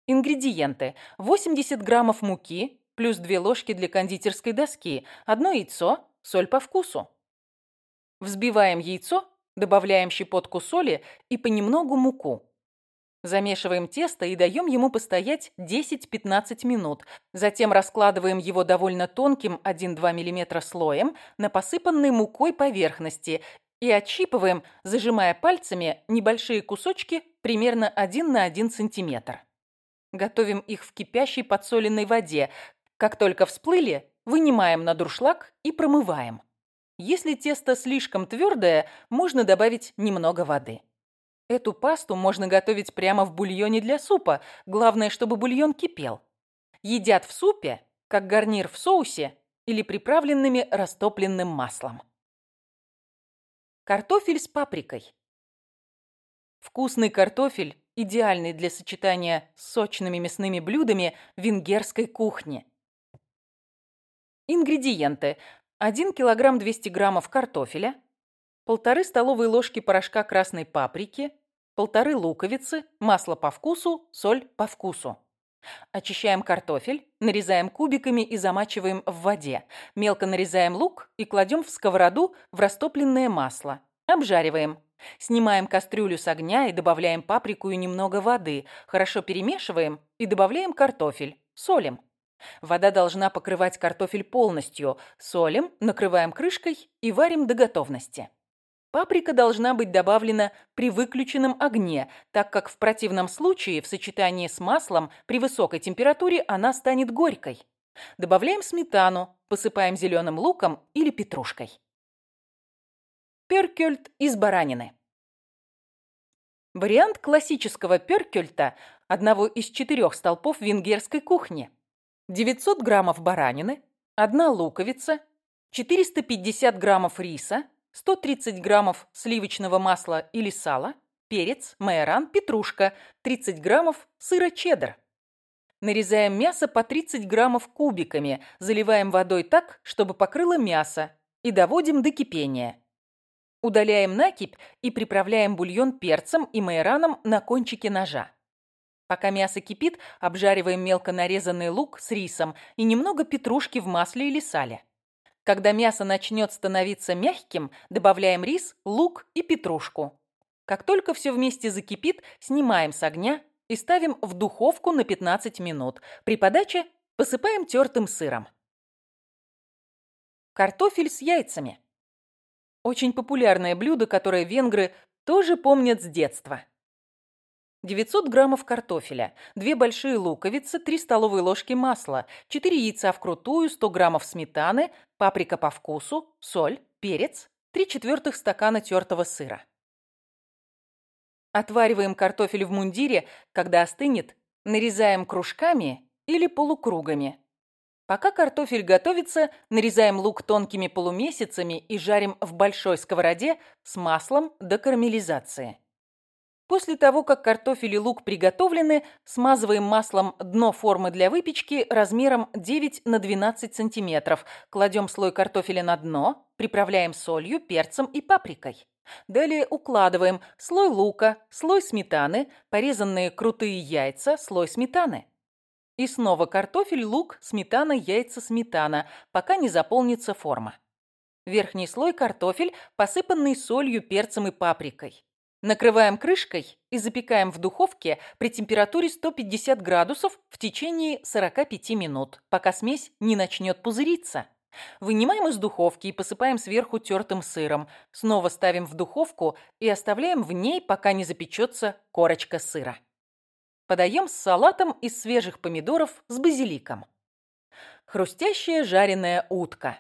Ингредиенты. 80 граммов муки, плюс 2 ложки для кондитерской доски, одно яйцо, соль по вкусу. Взбиваем яйцо, добавляем щепотку соли и понемногу муку. Замешиваем тесто и даем ему постоять 10-15 минут. Затем раскладываем его довольно тонким 1-2 мм слоем на посыпанной мукой поверхности и отщипываем, зажимая пальцами, небольшие кусочки примерно 1 на 1 см. Готовим их в кипящей подсоленной воде. Как только всплыли, вынимаем на дуршлаг и промываем. Если тесто слишком твердое, можно добавить немного воды. Эту пасту можно готовить прямо в бульоне для супа, главное, чтобы бульон кипел. Едят в супе, как гарнир в соусе или приправленными растопленным маслом. Картофель с паприкой. Вкусный картофель идеальный для сочетания с сочными мясными блюдами венгерской кухни. Ингредиенты. 1 килограмм 200 граммов картофеля, полторы столовые ложки порошка красной паприки, полторы луковицы, масло по вкусу, соль по вкусу. Очищаем картофель, нарезаем кубиками и замачиваем в воде. Мелко нарезаем лук и кладем в сковороду в растопленное масло. Обжариваем. Снимаем кастрюлю с огня и добавляем паприку и немного воды. Хорошо перемешиваем и добавляем картофель. Солим. Вода должна покрывать картофель полностью. Солим, накрываем крышкой и варим до готовности. Паприка должна быть добавлена при выключенном огне, так как в противном случае в сочетании с маслом при высокой температуре она станет горькой. Добавляем сметану, посыпаем зеленым луком или петрушкой. Перкельт из баранины. Вариант классического перкельта – одного из четырех столпов венгерской кухни – 900 граммов баранины, 1 луковица, 450 граммов риса, 130 граммов сливочного масла или сала, перец, майоран, петрушка, 30 граммов сыра чеддер. Нарезаем мясо по 30 граммов кубиками, заливаем водой так, чтобы покрыло мясо, и доводим до кипения. Удаляем накипь и приправляем бульон перцем и майораном на кончике ножа. Пока мясо кипит, обжариваем мелко нарезанный лук с рисом и немного петрушки в масле или сале. Когда мясо начнет становиться мягким, добавляем рис, лук и петрушку. Как только все вместе закипит, снимаем с огня и ставим в духовку на 15 минут. При подаче посыпаем тертым сыром. Картофель с яйцами. Очень популярное блюдо, которое венгры тоже помнят с детства. 900 граммов картофеля, 2 большие луковицы, 3 столовые ложки масла, 4 яйца вкрутую, 100 граммов сметаны, паприка по вкусу, соль, перец, 3 четвертых стакана тертого сыра. Отвариваем картофель в мундире, когда остынет, нарезаем кружками или полукругами. Пока картофель готовится, нарезаем лук тонкими полумесяцами и жарим в большой сковороде с маслом до карамелизации. После того, как картофель и лук приготовлены, смазываем маслом дно формы для выпечки размером 9 на 12 сантиметров. Кладем слой картофеля на дно, приправляем солью, перцем и паприкой. Далее укладываем слой лука, слой сметаны, порезанные крутые яйца, слой сметаны. И снова картофель, лук, сметана, яйца, сметана, пока не заполнится форма. Верхний слой картофель, посыпанный солью, перцем и паприкой. Накрываем крышкой и запекаем в духовке при температуре 150 градусов в течение 45 минут, пока смесь не начнет пузыриться. Вынимаем из духовки и посыпаем сверху тертым сыром. Снова ставим в духовку и оставляем в ней, пока не запечется корочка сыра. Подаем с салатом из свежих помидоров с базиликом. Хрустящая жареная утка.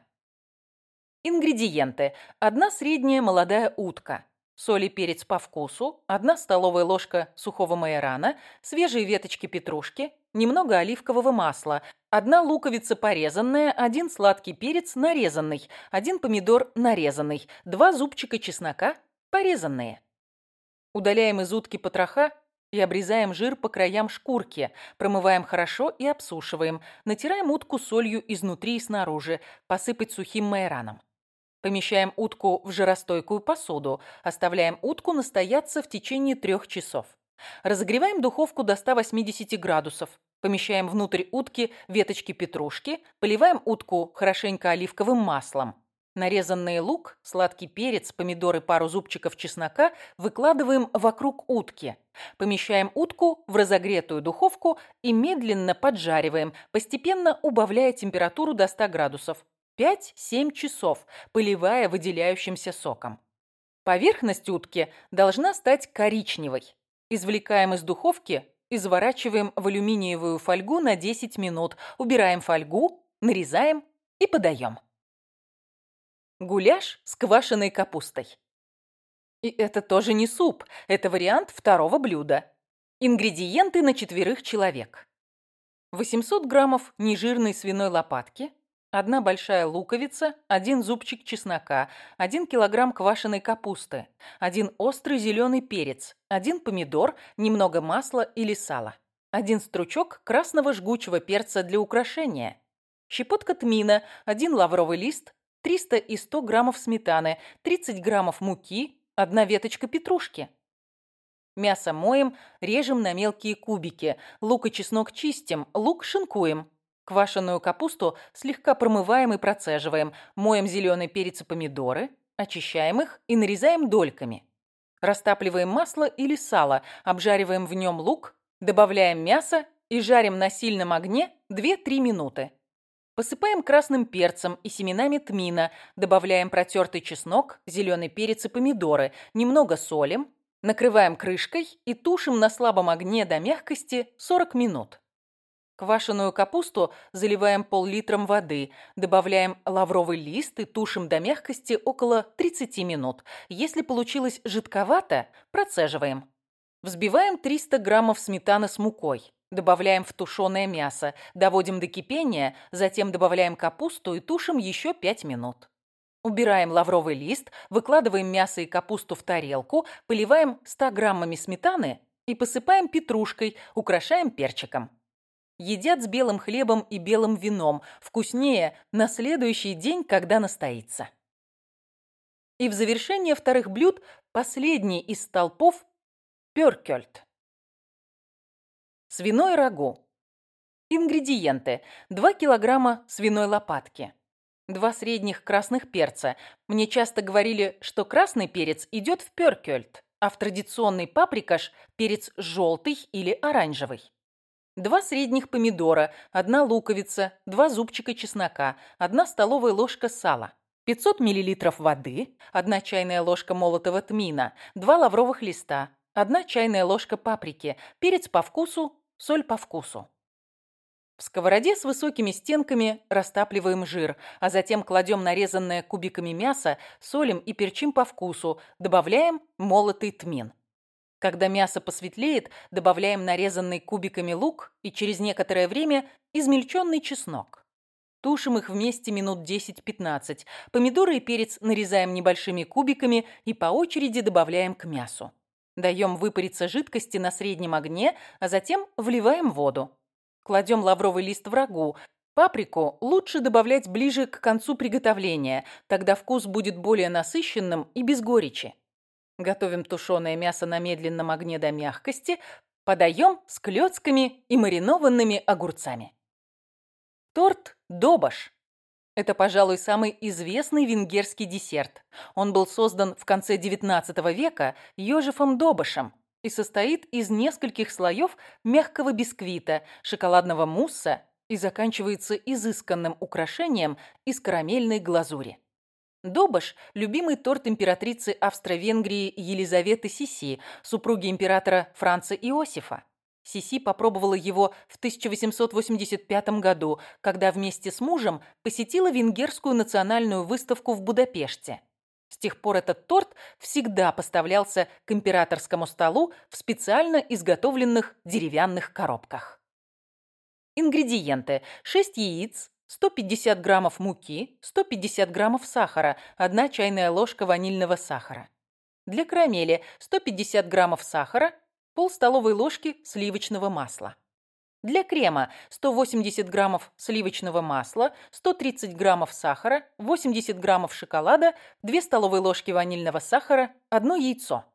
Ингредиенты. Одна средняя молодая утка соль и перец по вкусу, одна столовая ложка сухого майорана, свежие веточки петрушки, немного оливкового масла, одна луковица порезанная, один сладкий перец нарезанный, один помидор нарезанный, два зубчика чеснока порезанные. Удаляем из утки потроха и обрезаем жир по краям шкурки, промываем хорошо и обсушиваем, натираем утку солью изнутри и снаружи, посыпать сухим майораном. Помещаем утку в жиростойкую посуду. Оставляем утку настояться в течение трех часов. Разогреваем духовку до 180 градусов. Помещаем внутрь утки веточки петрушки. Поливаем утку хорошенько оливковым маслом. Нарезанный лук, сладкий перец, помидоры, пару зубчиков чеснока выкладываем вокруг утки. Помещаем утку в разогретую духовку и медленно поджариваем, постепенно убавляя температуру до 100 градусов. 5-7 часов, поливая выделяющимся соком. Поверхность утки должна стать коричневой. Извлекаем из духовки и заворачиваем в алюминиевую фольгу на 10 минут. Убираем фольгу, нарезаем и подаем. Гуляш с квашеной капустой. И это тоже не суп, это вариант второго блюда. Ингредиенты на четверых человек. 800 граммов нежирной свиной лопатки, Одна большая луковица, один зубчик чеснока, один килограмм квашеной капусты, один острый зеленый перец, один помидор, немного масла или сала, один стручок красного жгучего перца для украшения, щепотка тмина, один лавровый лист, 300 и 100 граммов сметаны, 30 граммов муки, одна веточка петрушки. Мясо моем, режем на мелкие кубики, лук и чеснок чистим, лук шинкуем, Квашеную капусту слегка промываем и процеживаем, моем зеленый перец и помидоры, очищаем их и нарезаем дольками. Растапливаем масло или сало, обжариваем в нем лук, добавляем мясо и жарим на сильном огне 2-3 минуты. Посыпаем красным перцем и семенами тмина, добавляем протертый чеснок, зеленый перец и помидоры, немного солим, накрываем крышкой и тушим на слабом огне до мягкости 40 минут. Квашеную капусту заливаем пол-литром воды, добавляем лавровый лист и тушим до мягкости около 30 минут. Если получилось жидковато, процеживаем. Взбиваем 300 граммов сметаны с мукой. Добавляем в тушеное мясо, доводим до кипения, затем добавляем капусту и тушим еще 5 минут. Убираем лавровый лист, выкладываем мясо и капусту в тарелку, поливаем 100 граммами сметаны и посыпаем петрушкой, украшаем перчиком. Едят с белым хлебом и белым вином. Вкуснее на следующий день, когда настоится. И в завершение вторых блюд последний из столпов – пёркёльт. Свиной рагу. Ингредиенты. 2 килограмма свиной лопатки. Два средних красных перца. Мне часто говорили, что красный перец идет в пёркёльт, а в традиционный паприкаш перец желтый или оранжевый. Два средних помидора, одна луковица, два зубчика чеснока, одна столовая ложка сала, 500 мл воды, одна чайная ложка молотого тмина, два лавровых листа, одна чайная ложка паприки, перец по вкусу, соль по вкусу. В сковороде с высокими стенками растапливаем жир, а затем кладем нарезанное кубиками мясо, солим и перчим по вкусу, добавляем молотый тмин. Когда мясо посветлеет, добавляем нарезанный кубиками лук и через некоторое время измельченный чеснок. Тушим их вместе минут 10-15. Помидоры и перец нарезаем небольшими кубиками и по очереди добавляем к мясу. Даем выпариться жидкости на среднем огне, а затем вливаем воду. Кладем лавровый лист в рагу. Паприку лучше добавлять ближе к концу приготовления, тогда вкус будет более насыщенным и без горечи. Готовим тушеное мясо на медленном огне до мягкости, подаем с клёцками и маринованными огурцами. Торт «Добаш» Это, пожалуй, самый известный венгерский десерт. Он был создан в конце XIX века Йожефом Добашем и состоит из нескольких слоев мягкого бисквита, шоколадного мусса и заканчивается изысканным украшением из карамельной глазури. Добаш – любимый торт императрицы Австро-Венгрии Елизаветы Сиси, супруги императора Франца Иосифа. Сиси попробовала его в 1885 году, когда вместе с мужем посетила Венгерскую национальную выставку в Будапеште. С тех пор этот торт всегда поставлялся к императорскому столу в специально изготовленных деревянных коробках. Ингредиенты. 6 яиц, 150 граммов муки, 150 граммов сахара, 1 чайная ложка ванильного сахара. Для карамели 150 граммов сахара, пол столовой ложки сливочного масла. Для крема 180 граммов сливочного масла, 130 граммов сахара, 80 граммов шоколада, 2 столовые ложки ванильного сахара, 1 яйцо.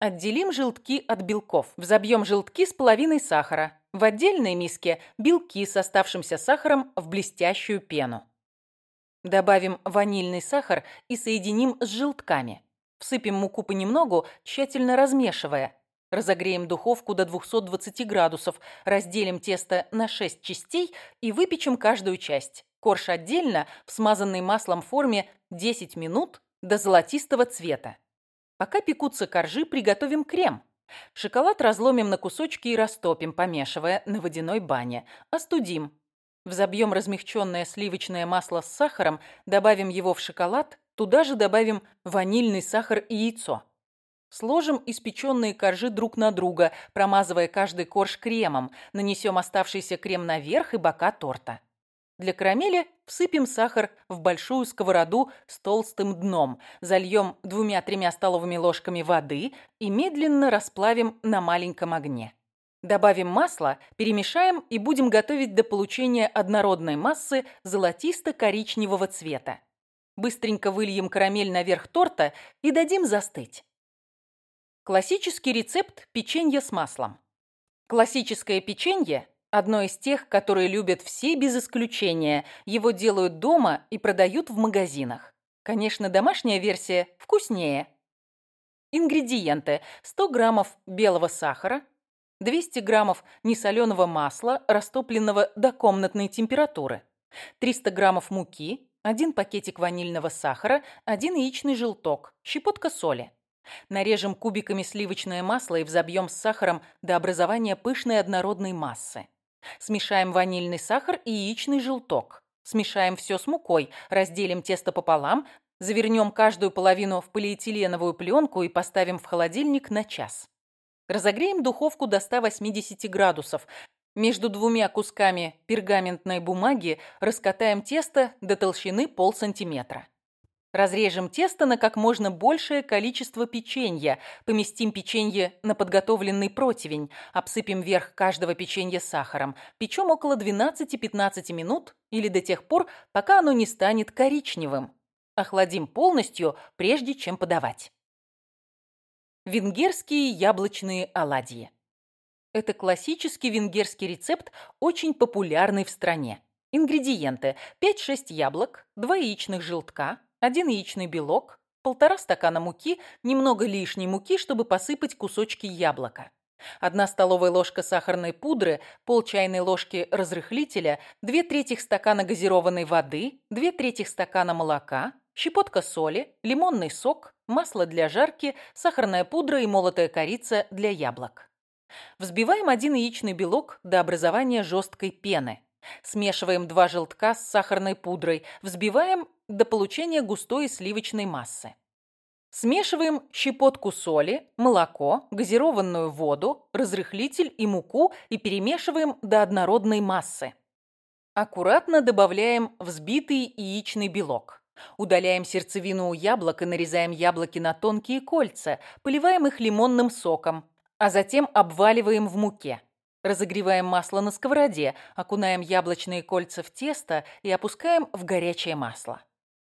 Отделим желтки от белков. Взобьем желтки с половиной сахара. В отдельной миске белки с оставшимся сахаром в блестящую пену. Добавим ванильный сахар и соединим с желтками. Всыпем муку понемногу, тщательно размешивая. Разогреем духовку до 220 градусов, разделим тесто на 6 частей и выпечем каждую часть. Корж отдельно, в смазанной маслом форме 10 минут до золотистого цвета. Пока пекутся коржи, приготовим крем. Шоколад разломим на кусочки и растопим, помешивая на водяной бане. Остудим. Взобьем размягченное сливочное масло с сахаром, добавим его в шоколад, туда же добавим ванильный сахар и яйцо. Сложим испеченные коржи друг на друга, промазывая каждый корж кремом. Нанесем оставшийся крем наверх и бока торта. Для карамели всыпем сахар в большую сковороду с толстым дном, зальем двумя-тремя столовыми ложками воды и медленно расплавим на маленьком огне. Добавим масло, перемешаем и будем готовить до получения однородной массы золотисто-коричневого цвета. Быстренько выльем карамель наверх торта и дадим застыть. Классический рецепт печенья с маслом. Классическое печенье – одно из тех, которые любят все без исключения. Его делают дома и продают в магазинах. Конечно, домашняя версия вкуснее. Ингредиенты. 100 граммов белого сахара, 200 граммов несоленого масла, растопленного до комнатной температуры, 300 граммов муки, 1 пакетик ванильного сахара, 1 яичный желток, щепотка соли. Нарежем кубиками сливочное масло и взобьем с сахаром до образования пышной однородной массы. Смешаем ванильный сахар и яичный желток. Смешаем все с мукой, разделим тесто пополам, завернем каждую половину в полиэтиленовую пленку и поставим в холодильник на час. Разогреем духовку до 180 градусов. Между двумя кусками пергаментной бумаги раскатаем тесто до толщины полсантиметра. Разрежем тесто на как можно большее количество печенья. Поместим печенье на подготовленный противень. Обсыпем верх каждого печенья сахаром. Печем около 12-15 минут или до тех пор, пока оно не станет коричневым. Охладим полностью, прежде чем подавать. Венгерские яблочные оладьи. Это классический венгерский рецепт, очень популярный в стране. Ингредиенты. 5-6 яблок, 2 яичных желтка, один яичный белок, полтора стакана муки, немного лишней муки, чтобы посыпать кусочки яблока. Одна столовая ложка сахарной пудры, пол чайной ложки разрыхлителя, две трети стакана газированной воды, две трети стакана молока, щепотка соли, лимонный сок, масло для жарки, сахарная пудра и молотая корица для яблок. Взбиваем один яичный белок до образования жесткой пены. Смешиваем два желтка с сахарной пудрой, взбиваем до получения густой сливочной массы. Смешиваем щепотку соли, молоко, газированную воду, разрыхлитель и муку и перемешиваем до однородной массы. Аккуратно добавляем взбитый яичный белок. Удаляем сердцевину у яблок и нарезаем яблоки на тонкие кольца, поливаем их лимонным соком, а затем обваливаем в муке. Разогреваем масло на сковороде, окунаем яблочные кольца в тесто и опускаем в горячее масло.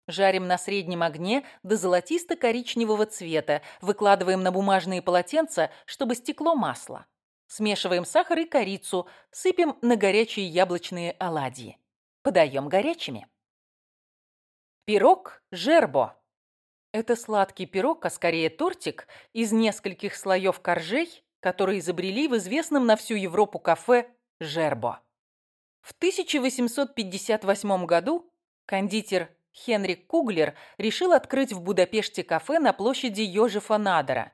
Жарим на среднем огне до золотисто-коричневого цвета, выкладываем на бумажные полотенца, чтобы стекло масло. Смешиваем сахар и корицу, сыпем на горячие яблочные оладьи. Подаем горячими. Пирог жербо. Это сладкий пирог, а скорее тортик, из нескольких слоев коржей, которые изобрели в известном на всю Европу кафе «Жербо». В 1858 году кондитер Хенрик Куглер решил открыть в Будапеште кафе на площади Йожефа Надера.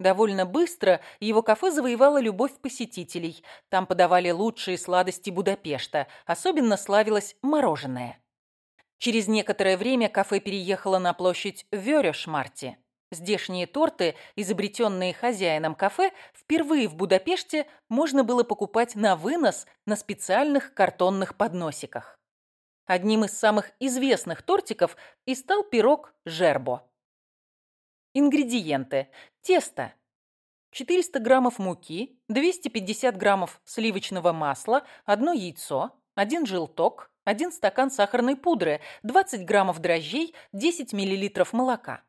Довольно быстро его кафе завоевало любовь посетителей. Там подавали лучшие сладости Будапешта, особенно славилось мороженое. Через некоторое время кафе переехало на площадь Вёрёшмарти. Здешние торты, изобретенные хозяином кафе, впервые в Будапеште можно было покупать на вынос на специальных картонных подносиках. Одним из самых известных тортиков и стал пирог жербо. Ингредиенты. Тесто. 400 граммов муки, 250 граммов сливочного масла, одно яйцо, один желток, один стакан сахарной пудры, 20 граммов дрожжей, 10 миллилитров молока.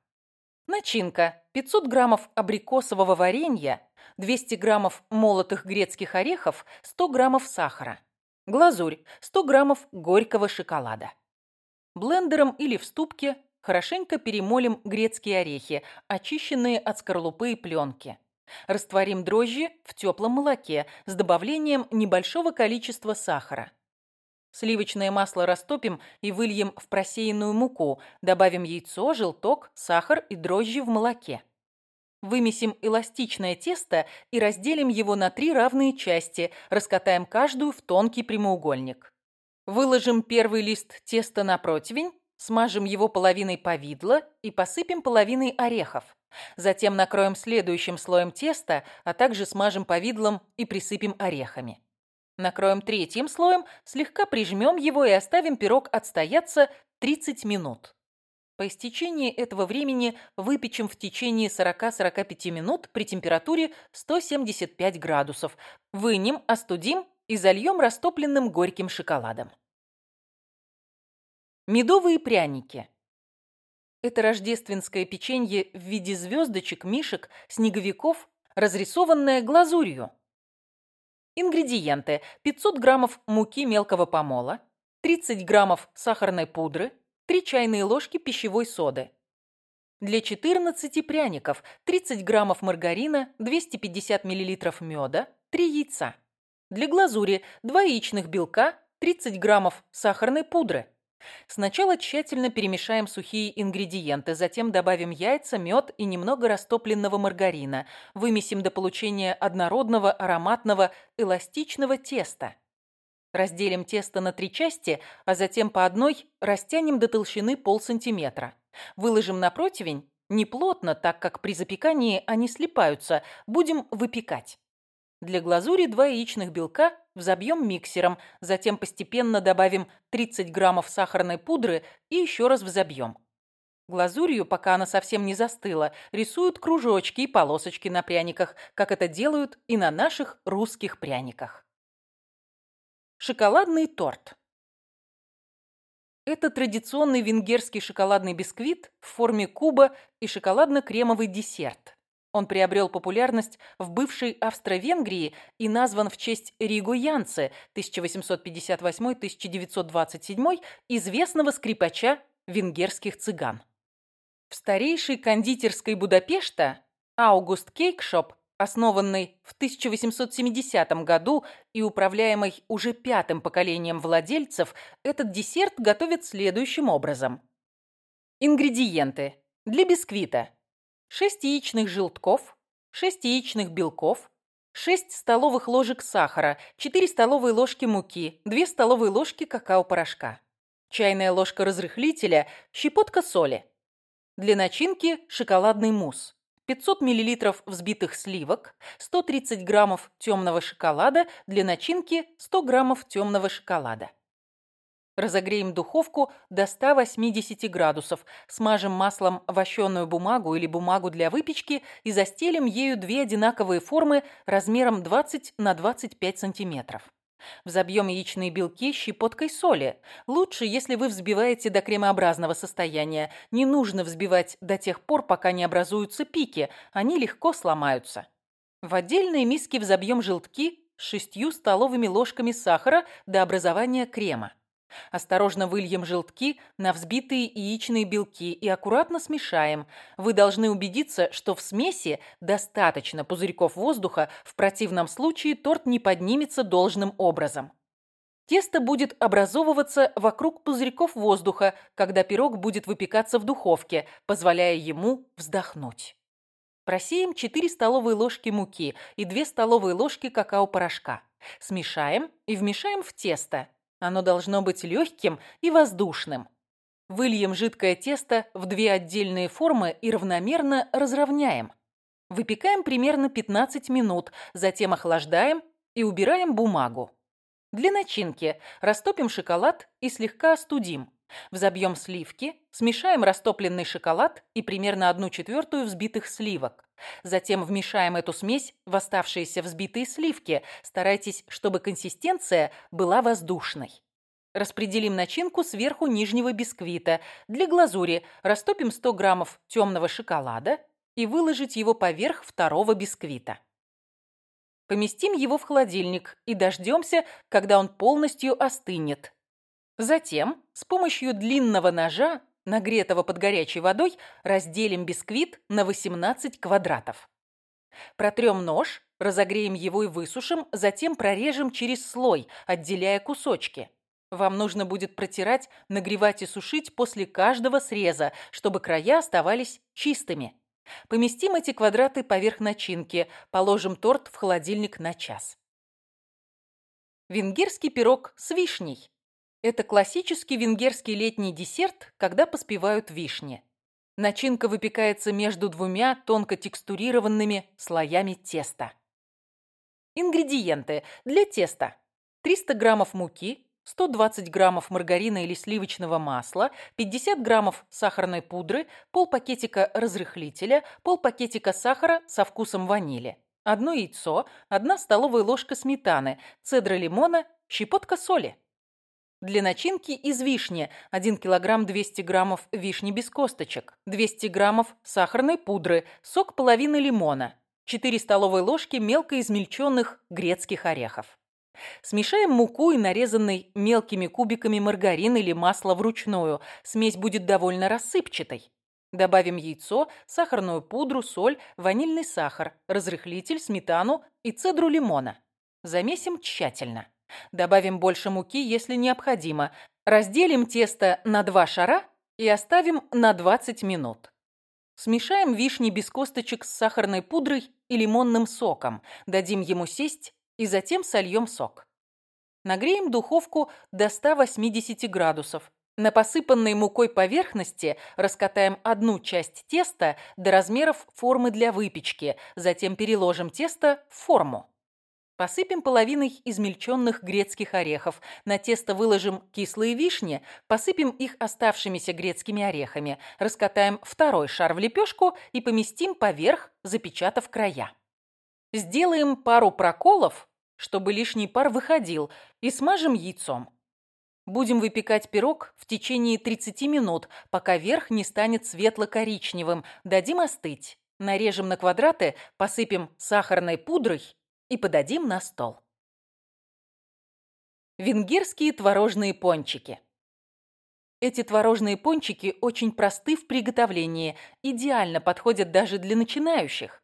Начинка. 500 граммов абрикосового варенья, 200 граммов молотых грецких орехов, 100 граммов сахара. Глазурь. 100 граммов горького шоколада. Блендером или в ступке хорошенько перемолим грецкие орехи, очищенные от скорлупы и пленки. Растворим дрожжи в теплом молоке с добавлением небольшого количества сахара. Сливочное масло растопим и выльем в просеянную муку, добавим яйцо, желток, сахар и дрожжи в молоке. Вымесим эластичное тесто и разделим его на три равные части, раскатаем каждую в тонкий прямоугольник. Выложим первый лист теста на противень, смажем его половиной повидла и посыпем половиной орехов. Затем накроем следующим слоем теста, а также смажем повидлом и присыпем орехами. Накроем третьим слоем, слегка прижмем его и оставим пирог отстояться 30 минут. По истечении этого времени выпечем в течение 40-45 минут при температуре 175 градусов. Вынем, остудим и зальем растопленным горьким шоколадом. Медовые пряники. Это рождественское печенье в виде звездочек, мишек, снеговиков, разрисованное глазурью. Ингредиенты. 500 граммов муки мелкого помола, 30 граммов сахарной пудры, 3 чайные ложки пищевой соды. Для 14 пряников 30 граммов маргарина, 250 миллилитров меда, 3 яйца. Для глазури 2 яичных белка, 30 граммов сахарной пудры. Сначала тщательно перемешаем сухие ингредиенты, затем добавим яйца, мед и немного растопленного маргарина. Вымесим до получения однородного, ароматного, эластичного теста. Разделим тесто на три части, а затем по одной растянем до толщины полсантиметра. Выложим на противень, не плотно, так как при запекании они слипаются, будем выпекать. Для глазури два яичных белка взобьем миксером, затем постепенно добавим 30 граммов сахарной пудры и еще раз взобьем. Глазурью, пока она совсем не застыла, рисуют кружочки и полосочки на пряниках, как это делают и на наших русских пряниках. Шоколадный торт. Это традиционный венгерский шоколадный бисквит в форме куба и шоколадно-кремовый десерт. Он приобрел популярность в бывшей Австро-Венгрии и назван в честь Риго Янце 1858-1927, известного скрипача венгерских цыган. В старейшей кондитерской Будапешта Аугуст Кейкшоп основанный в 1870 году и управляемый уже пятым поколением владельцев, этот десерт готовят следующим образом. Ингредиенты. Для бисквита. 6 яичных желтков, 6 яичных белков, 6 столовых ложек сахара, 4 столовые ложки муки, 2 столовые ложки какао-порошка, чайная ложка разрыхлителя, щепотка соли. Для начинки шоколадный мусс. 500 мл взбитых сливок, 130 граммов темного шоколада, для начинки 100 граммов темного шоколада. Разогреем духовку до 180 градусов, смажем маслом вощеную бумагу или бумагу для выпечки и застелим ею две одинаковые формы размером 20 на 25 сантиметров. Взобьем яичные белки щепоткой соли. Лучше, если вы взбиваете до кремообразного состояния. Не нужно взбивать до тех пор, пока не образуются пики. Они легко сломаются. В отдельной миске взобьем желтки с шестью столовыми ложками сахара до образования крема. Осторожно выльем желтки на взбитые яичные белки и аккуратно смешаем. Вы должны убедиться, что в смеси достаточно пузырьков воздуха, в противном случае торт не поднимется должным образом. Тесто будет образовываться вокруг пузырьков воздуха, когда пирог будет выпекаться в духовке, позволяя ему вздохнуть. Просеем 4 столовые ложки муки и 2 столовые ложки какао-порошка. Смешаем и вмешаем в тесто. Оно должно быть легким и воздушным. Выльем жидкое тесто в две отдельные формы и равномерно разровняем. Выпекаем примерно 15 минут, затем охлаждаем и убираем бумагу. Для начинки растопим шоколад и слегка остудим. Взобьем сливки, смешаем растопленный шоколад и примерно 1 четвертую взбитых сливок. Затем вмешаем эту смесь в оставшиеся взбитые сливки. Старайтесь, чтобы консистенция была воздушной. Распределим начинку сверху нижнего бисквита. Для глазури растопим 100 граммов темного шоколада и выложить его поверх второго бисквита. Поместим его в холодильник и дождемся, когда он полностью остынет. Затем с помощью длинного ножа нагретого под горячей водой, разделим бисквит на 18 квадратов. Протрем нож, разогреем его и высушим, затем прорежем через слой, отделяя кусочки. Вам нужно будет протирать, нагревать и сушить после каждого среза, чтобы края оставались чистыми. Поместим эти квадраты поверх начинки, положим торт в холодильник на час. Венгерский пирог с вишней. Это классический венгерский летний десерт, когда поспевают вишни. Начинка выпекается между двумя тонко текстурированными слоями теста. Ингредиенты для теста. 300 граммов муки, 120 граммов маргарина или сливочного масла, 50 граммов сахарной пудры, полпакетика разрыхлителя, полпакетика сахара со вкусом ванили, одно яйцо, одна столовая ложка сметаны, цедра лимона, щепотка соли. Для начинки из вишни 1 кг 200 г вишни без косточек, 200 г сахарной пудры, сок половины лимона, 4 столовые ложки мелко измельченных грецких орехов. Смешаем муку и нарезанный мелкими кубиками маргарин или масло вручную. Смесь будет довольно рассыпчатой. Добавим яйцо, сахарную пудру, соль, ванильный сахар, разрыхлитель, сметану и цедру лимона. Замесим тщательно. Добавим больше муки, если необходимо. Разделим тесто на два шара и оставим на 20 минут. Смешаем вишни без косточек с сахарной пудрой и лимонным соком. Дадим ему сесть и затем сольем сок. Нагреем духовку до 180 градусов. На посыпанной мукой поверхности раскатаем одну часть теста до размеров формы для выпечки, затем переложим тесто в форму. Посыпем половиной измельченных грецких орехов. На тесто выложим кислые вишни, посыпем их оставшимися грецкими орехами. Раскатаем второй шар в лепешку и поместим поверх, запечатав края. Сделаем пару проколов, чтобы лишний пар выходил, и смажем яйцом. Будем выпекать пирог в течение 30 минут, пока верх не станет светло-коричневым. Дадим остыть. Нарежем на квадраты, посыпем сахарной пудрой и подадим на стол. Венгерские творожные пончики. Эти творожные пончики очень просты в приготовлении, идеально подходят даже для начинающих.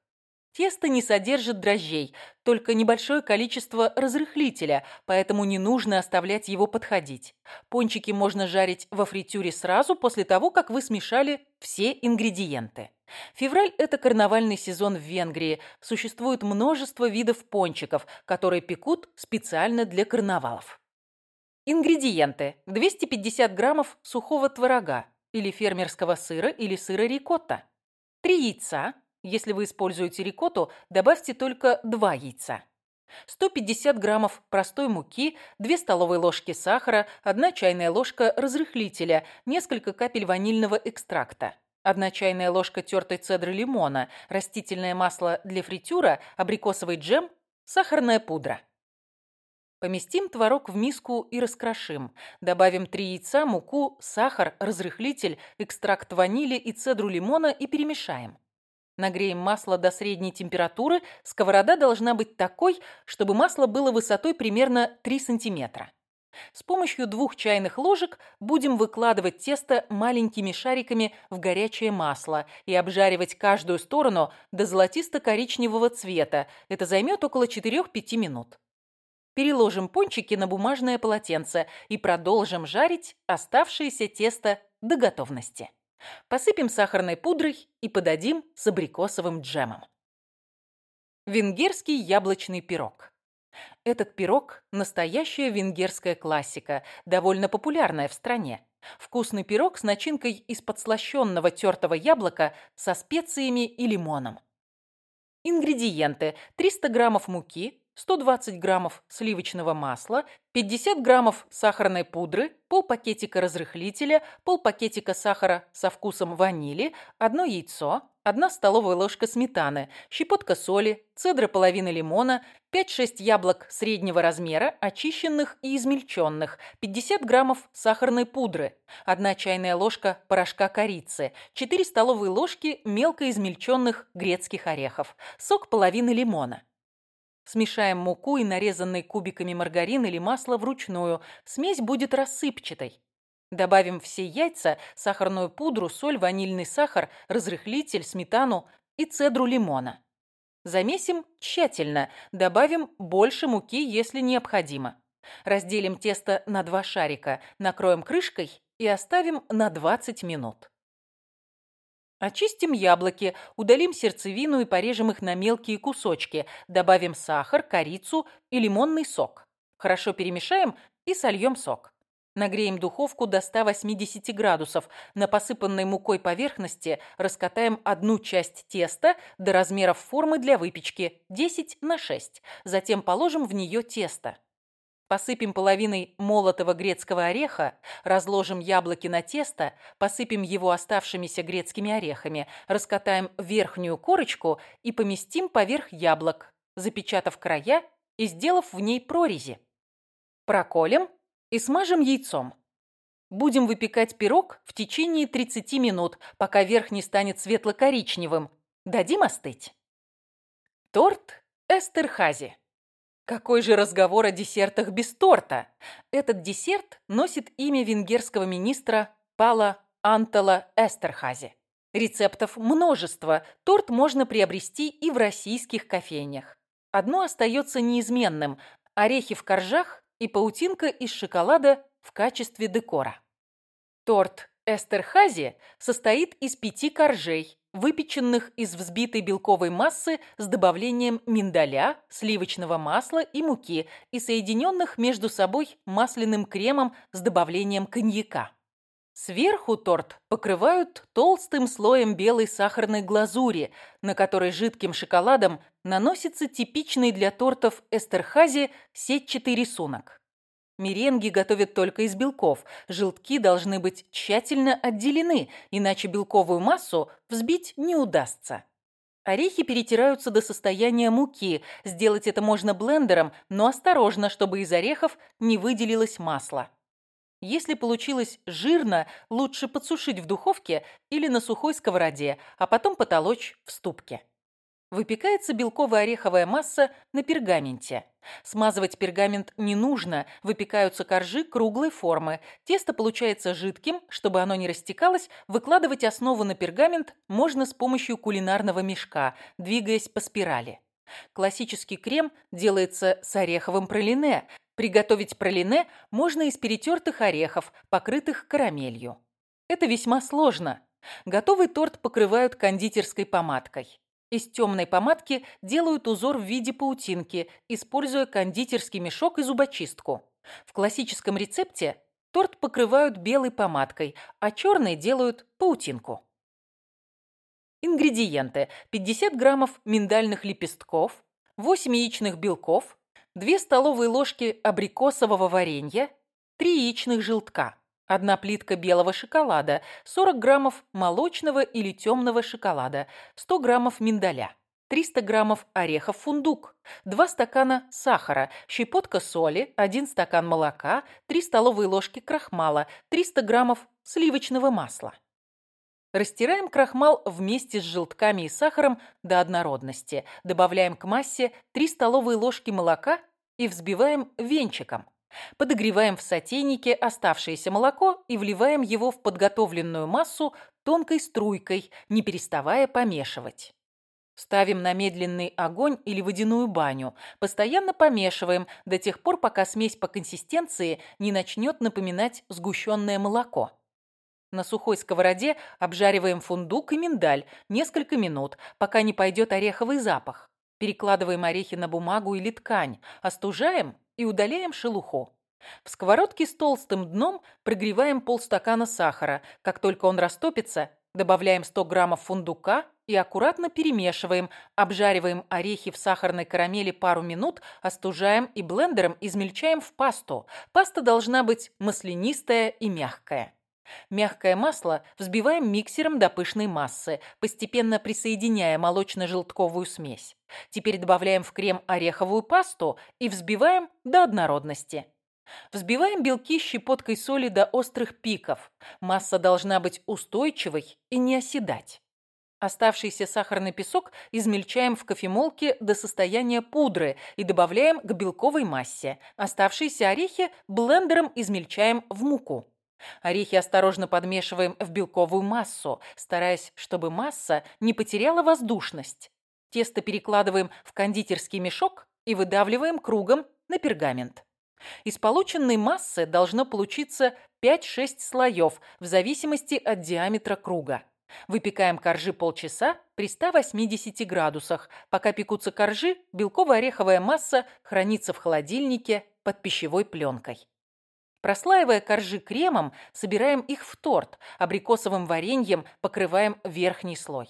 Тесто не содержит дрожжей, только небольшое количество разрыхлителя, поэтому не нужно оставлять его подходить. Пончики можно жарить во фритюре сразу после того, как вы смешали все ингредиенты. Февраль – это карнавальный сезон в Венгрии. Существует множество видов пончиков, которые пекут специально для карнавалов. Ингредиенты. 250 граммов сухого творога или фермерского сыра или сыра рикотта. 3 яйца. Если вы используете рикотту, добавьте только 2 яйца. 150 граммов простой муки, 2 столовые ложки сахара, 1 чайная ложка разрыхлителя, несколько капель ванильного экстракта. 1 чайная ложка тертой цедры лимона, растительное масло для фритюра, абрикосовый джем, сахарная пудра. Поместим творог в миску и раскрошим. Добавим 3 яйца, муку, сахар, разрыхлитель, экстракт ванили и цедру лимона и перемешаем. Нагреем масло до средней температуры. Сковорода должна быть такой, чтобы масло было высотой примерно 3 сантиметра. С помощью двух чайных ложек будем выкладывать тесто маленькими шариками в горячее масло и обжаривать каждую сторону до золотисто-коричневого цвета. Это займет около 4-5 минут. Переложим пончики на бумажное полотенце и продолжим жарить оставшееся тесто до готовности. Посыпем сахарной пудрой и подадим с абрикосовым джемом. Венгерский яблочный пирог. Этот пирог – настоящая венгерская классика, довольно популярная в стране. Вкусный пирог с начинкой из подслащенного тертого яблока со специями и лимоном. Ингредиенты. 300 граммов муки, 120 граммов сливочного масла, 50 граммов сахарной пудры, полпакетика разрыхлителя, полпакетика сахара со вкусом ванили, одно яйцо, 1 столовая ложка сметаны, щепотка соли, цедра половины лимона, 5-6 яблок среднего размера, очищенных и измельченных, 50 граммов сахарной пудры, 1 чайная ложка порошка корицы, 4 столовые ложки мелко измельченных грецких орехов, сок половины лимона. Смешаем муку и нарезанный кубиками маргарин или масло вручную. Смесь будет рассыпчатой. Добавим все яйца, сахарную пудру, соль, ванильный сахар, разрыхлитель, сметану и цедру лимона. Замесим тщательно, добавим больше муки, если необходимо. Разделим тесто на два шарика, накроем крышкой и оставим на 20 минут. Очистим яблоки, удалим сердцевину и порежем их на мелкие кусочки. Добавим сахар, корицу и лимонный сок. Хорошо перемешаем и сольем сок. Нагреем духовку до 180 градусов. На посыпанной мукой поверхности раскатаем одну часть теста до размеров формы для выпечки 10 на 6. Затем положим в нее тесто. Посыпем половиной молотого грецкого ореха, разложим яблоки на тесто, посыпем его оставшимися грецкими орехами, раскатаем верхнюю корочку и поместим поверх яблок, запечатав края и сделав в ней прорези. Проколем и смажем яйцом. Будем выпекать пирог в течение 30 минут, пока верх не станет светло-коричневым. Дадим остыть. Торт Эстерхази. Какой же разговор о десертах без торта? Этот десерт носит имя венгерского министра Пала Антала Эстерхази. Рецептов множество, торт можно приобрести и в российских кофейнях. Одно остается неизменным – орехи в коржах и паутинка из шоколада в качестве декора. Торт Эстерхази состоит из пяти коржей, выпеченных из взбитой белковой массы с добавлением миндаля, сливочного масла и муки и соединенных между собой масляным кремом с добавлением коньяка. Сверху торт покрывают толстым слоем белой сахарной глазури, на которой жидким шоколадом наносится типичный для тортов эстерхази сетчатый рисунок. Меренги готовят только из белков. Желтки должны быть тщательно отделены, иначе белковую массу взбить не удастся. Орехи перетираются до состояния муки. Сделать это можно блендером, но осторожно, чтобы из орехов не выделилось масло. Если получилось жирно, лучше подсушить в духовке или на сухой сковороде, а потом потолочь в ступке. Выпекается белковая ореховая масса на пергаменте. Смазывать пергамент не нужно, выпекаются коржи круглой формы. Тесто получается жидким, чтобы оно не растекалось, выкладывать основу на пергамент можно с помощью кулинарного мешка, двигаясь по спирали. Классический крем делается с ореховым пролине. Приготовить пролине можно из перетертых орехов, покрытых карамелью. Это весьма сложно. Готовый торт покрывают кондитерской помадкой. Из темной помадки делают узор в виде паутинки, используя кондитерский мешок и зубочистку. В классическом рецепте торт покрывают белой помадкой, а черный делают паутинку. Ингредиенты. 50 граммов миндальных лепестков, 8 яичных белков, 2 столовые ложки абрикосового варенья, 3 яичных желтка, 1 плитка белого шоколада, 40 граммов молочного или темного шоколада, 100 граммов миндаля. 300 граммов орехов фундук, 2 стакана сахара, щепотка соли, 1 стакан молока, 3 столовые ложки крахмала, 300 граммов сливочного масла. Растираем крахмал вместе с желтками и сахаром до однородности. Добавляем к массе 3 столовые ложки молока и взбиваем венчиком. Подогреваем в сотейнике оставшееся молоко и вливаем его в подготовленную массу тонкой струйкой, не переставая помешивать. Ставим на медленный огонь или водяную баню. Постоянно помешиваем до тех пор, пока смесь по консистенции не начнет напоминать сгущенное молоко. На сухой сковороде обжариваем фундук и миндаль несколько минут, пока не пойдет ореховый запах. Перекладываем орехи на бумагу или ткань, остужаем и удаляем шелуху. В сковородке с толстым дном прогреваем полстакана сахара. Как только он растопится, добавляем 100 граммов фундука и аккуратно перемешиваем, обжариваем орехи в сахарной карамели пару минут, остужаем и блендером измельчаем в пасту. Паста должна быть маслянистая и мягкая. Мягкое масло взбиваем миксером до пышной массы, постепенно присоединяя молочно-желтковую смесь. Теперь добавляем в крем ореховую пасту и взбиваем до однородности. Взбиваем белки щепоткой соли до острых пиков. Масса должна быть устойчивой и не оседать. Оставшийся сахарный песок измельчаем в кофемолке до состояния пудры и добавляем к белковой массе. Оставшиеся орехи блендером измельчаем в муку. Орехи осторожно подмешиваем в белковую массу, стараясь, чтобы масса не потеряла воздушность. Тесто перекладываем в кондитерский мешок и выдавливаем кругом на пергамент. Из полученной массы должно получиться 5-6 слоев в зависимости от диаметра круга. Выпекаем коржи полчаса при 180 градусах. Пока пекутся коржи, белково-ореховая масса хранится в холодильнике под пищевой пленкой. Прослаивая коржи кремом, собираем их в торт, абрикосовым вареньем покрываем верхний слой.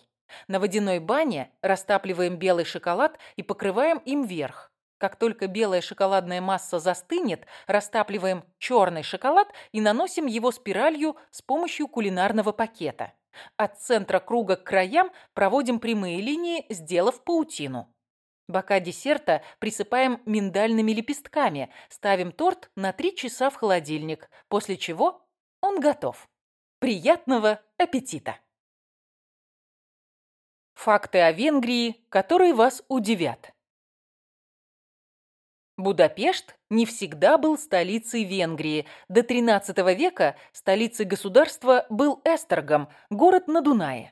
На водяной бане растапливаем белый шоколад и покрываем им верх. Как только белая шоколадная масса застынет, растапливаем черный шоколад и наносим его спиралью с помощью кулинарного пакета. От центра круга к краям проводим прямые линии, сделав паутину. Бока десерта присыпаем миндальными лепестками, ставим торт на 3 часа в холодильник, после чего он готов. Приятного аппетита! Факты о Венгрии, которые вас удивят. Будапешт не всегда был столицей Венгрии. До XIII века столицей государства был Эстергом, город на Дунае.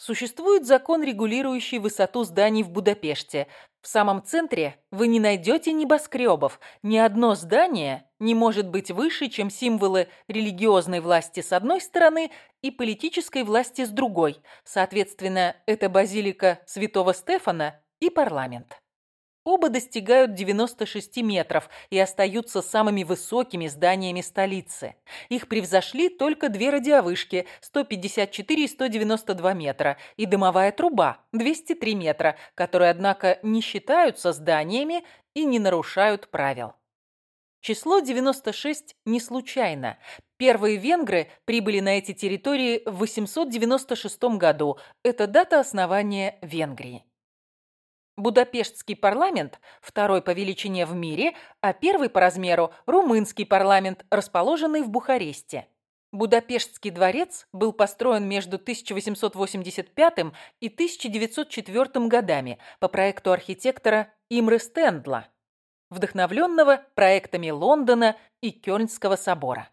Существует закон, регулирующий высоту зданий в Будапеште. В самом центре вы не найдете небоскребов. Ни одно здание не может быть выше, чем символы религиозной власти с одной стороны и политической власти с другой. Соответственно, это базилика Святого Стефана и парламент. Оба достигают 96 метров и остаются самыми высокими зданиями столицы. Их превзошли только две радиовышки 154 и 192 метра и дымовая труба 203 метра, которые, однако, не считаются зданиями и не нарушают правил. Число 96 не случайно. Первые венгры прибыли на эти территории в 896 году. Это дата основания Венгрии. Будапештский парламент, второй по величине в мире, а первый по размеру – румынский парламент, расположенный в Бухаресте. Будапештский дворец был построен между 1885 и 1904 годами по проекту архитектора Имры Стендла, вдохновленного проектами Лондона и Кёльнского собора.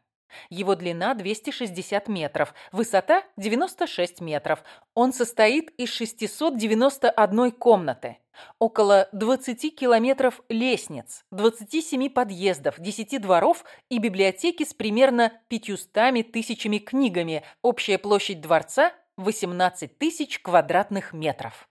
Его длина 260 метров, высота 96 метров. Он состоит из 691 комнаты, около 20 километров лестниц, 27 подъездов, 10 дворов и библиотеки с примерно 500 тысячами книгами. Общая площадь дворца 18 тысяч квадратных метров.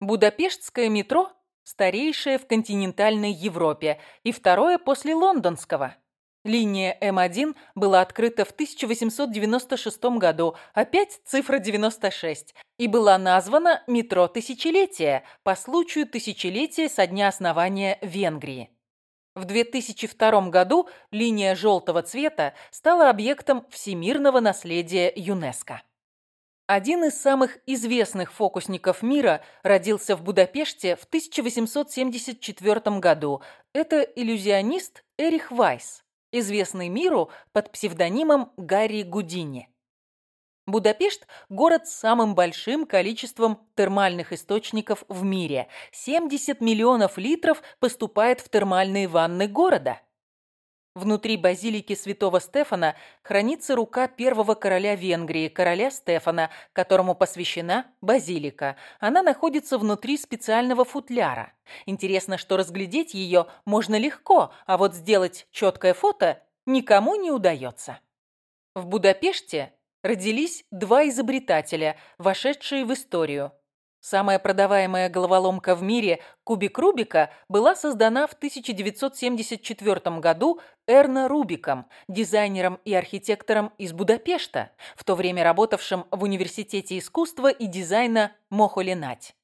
Будапештское метро – старейшее в континентальной Европе и второе после лондонского – Линия М1 была открыта в 1896 году, опять цифра 96, и была названа «Метро Тысячелетия» по случаю тысячелетия со дня основания Венгрии. В 2002 году линия желтого цвета стала объектом всемирного наследия ЮНЕСКО. Один из самых известных фокусников мира родился в Будапеште в 1874 году. Это иллюзионист Эрих Вайс известный миру под псевдонимом Гарри Гудини. Будапешт – город с самым большим количеством термальных источников в мире. 70 миллионов литров поступает в термальные ванны города. Внутри базилики святого Стефана хранится рука первого короля Венгрии, короля Стефана, которому посвящена базилика. Она находится внутри специального футляра. Интересно, что разглядеть ее можно легко, а вот сделать четкое фото никому не удается. В Будапеште родились два изобретателя, вошедшие в историю – Самая продаваемая головоломка в мире «Кубик Рубика» была создана в 1974 году Эрна Рубиком, дизайнером и архитектором из Будапешта, в то время работавшим в Университете искусства и дизайна Мохолинать.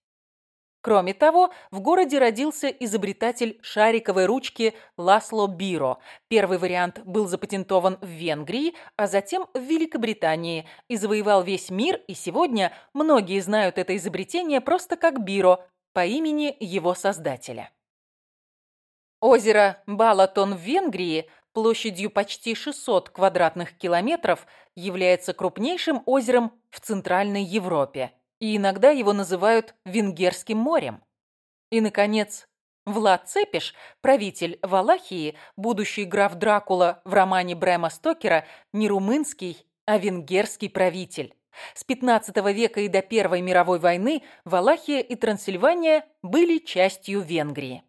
Кроме того, в городе родился изобретатель шариковой ручки Ласло Биро. Первый вариант был запатентован в Венгрии, а затем в Великобритании и завоевал весь мир, и сегодня многие знают это изобретение просто как Биро по имени его создателя. Озеро Балатон в Венгрии площадью почти 600 квадратных километров является крупнейшим озером в Центральной Европе и иногда его называют Венгерским морем. И, наконец, Влад Цепиш, правитель Валахии, будущий граф Дракула в романе Брэма Стокера, не румынский, а венгерский правитель. С 15 века и до Первой мировой войны Валахия и Трансильвания были частью Венгрии.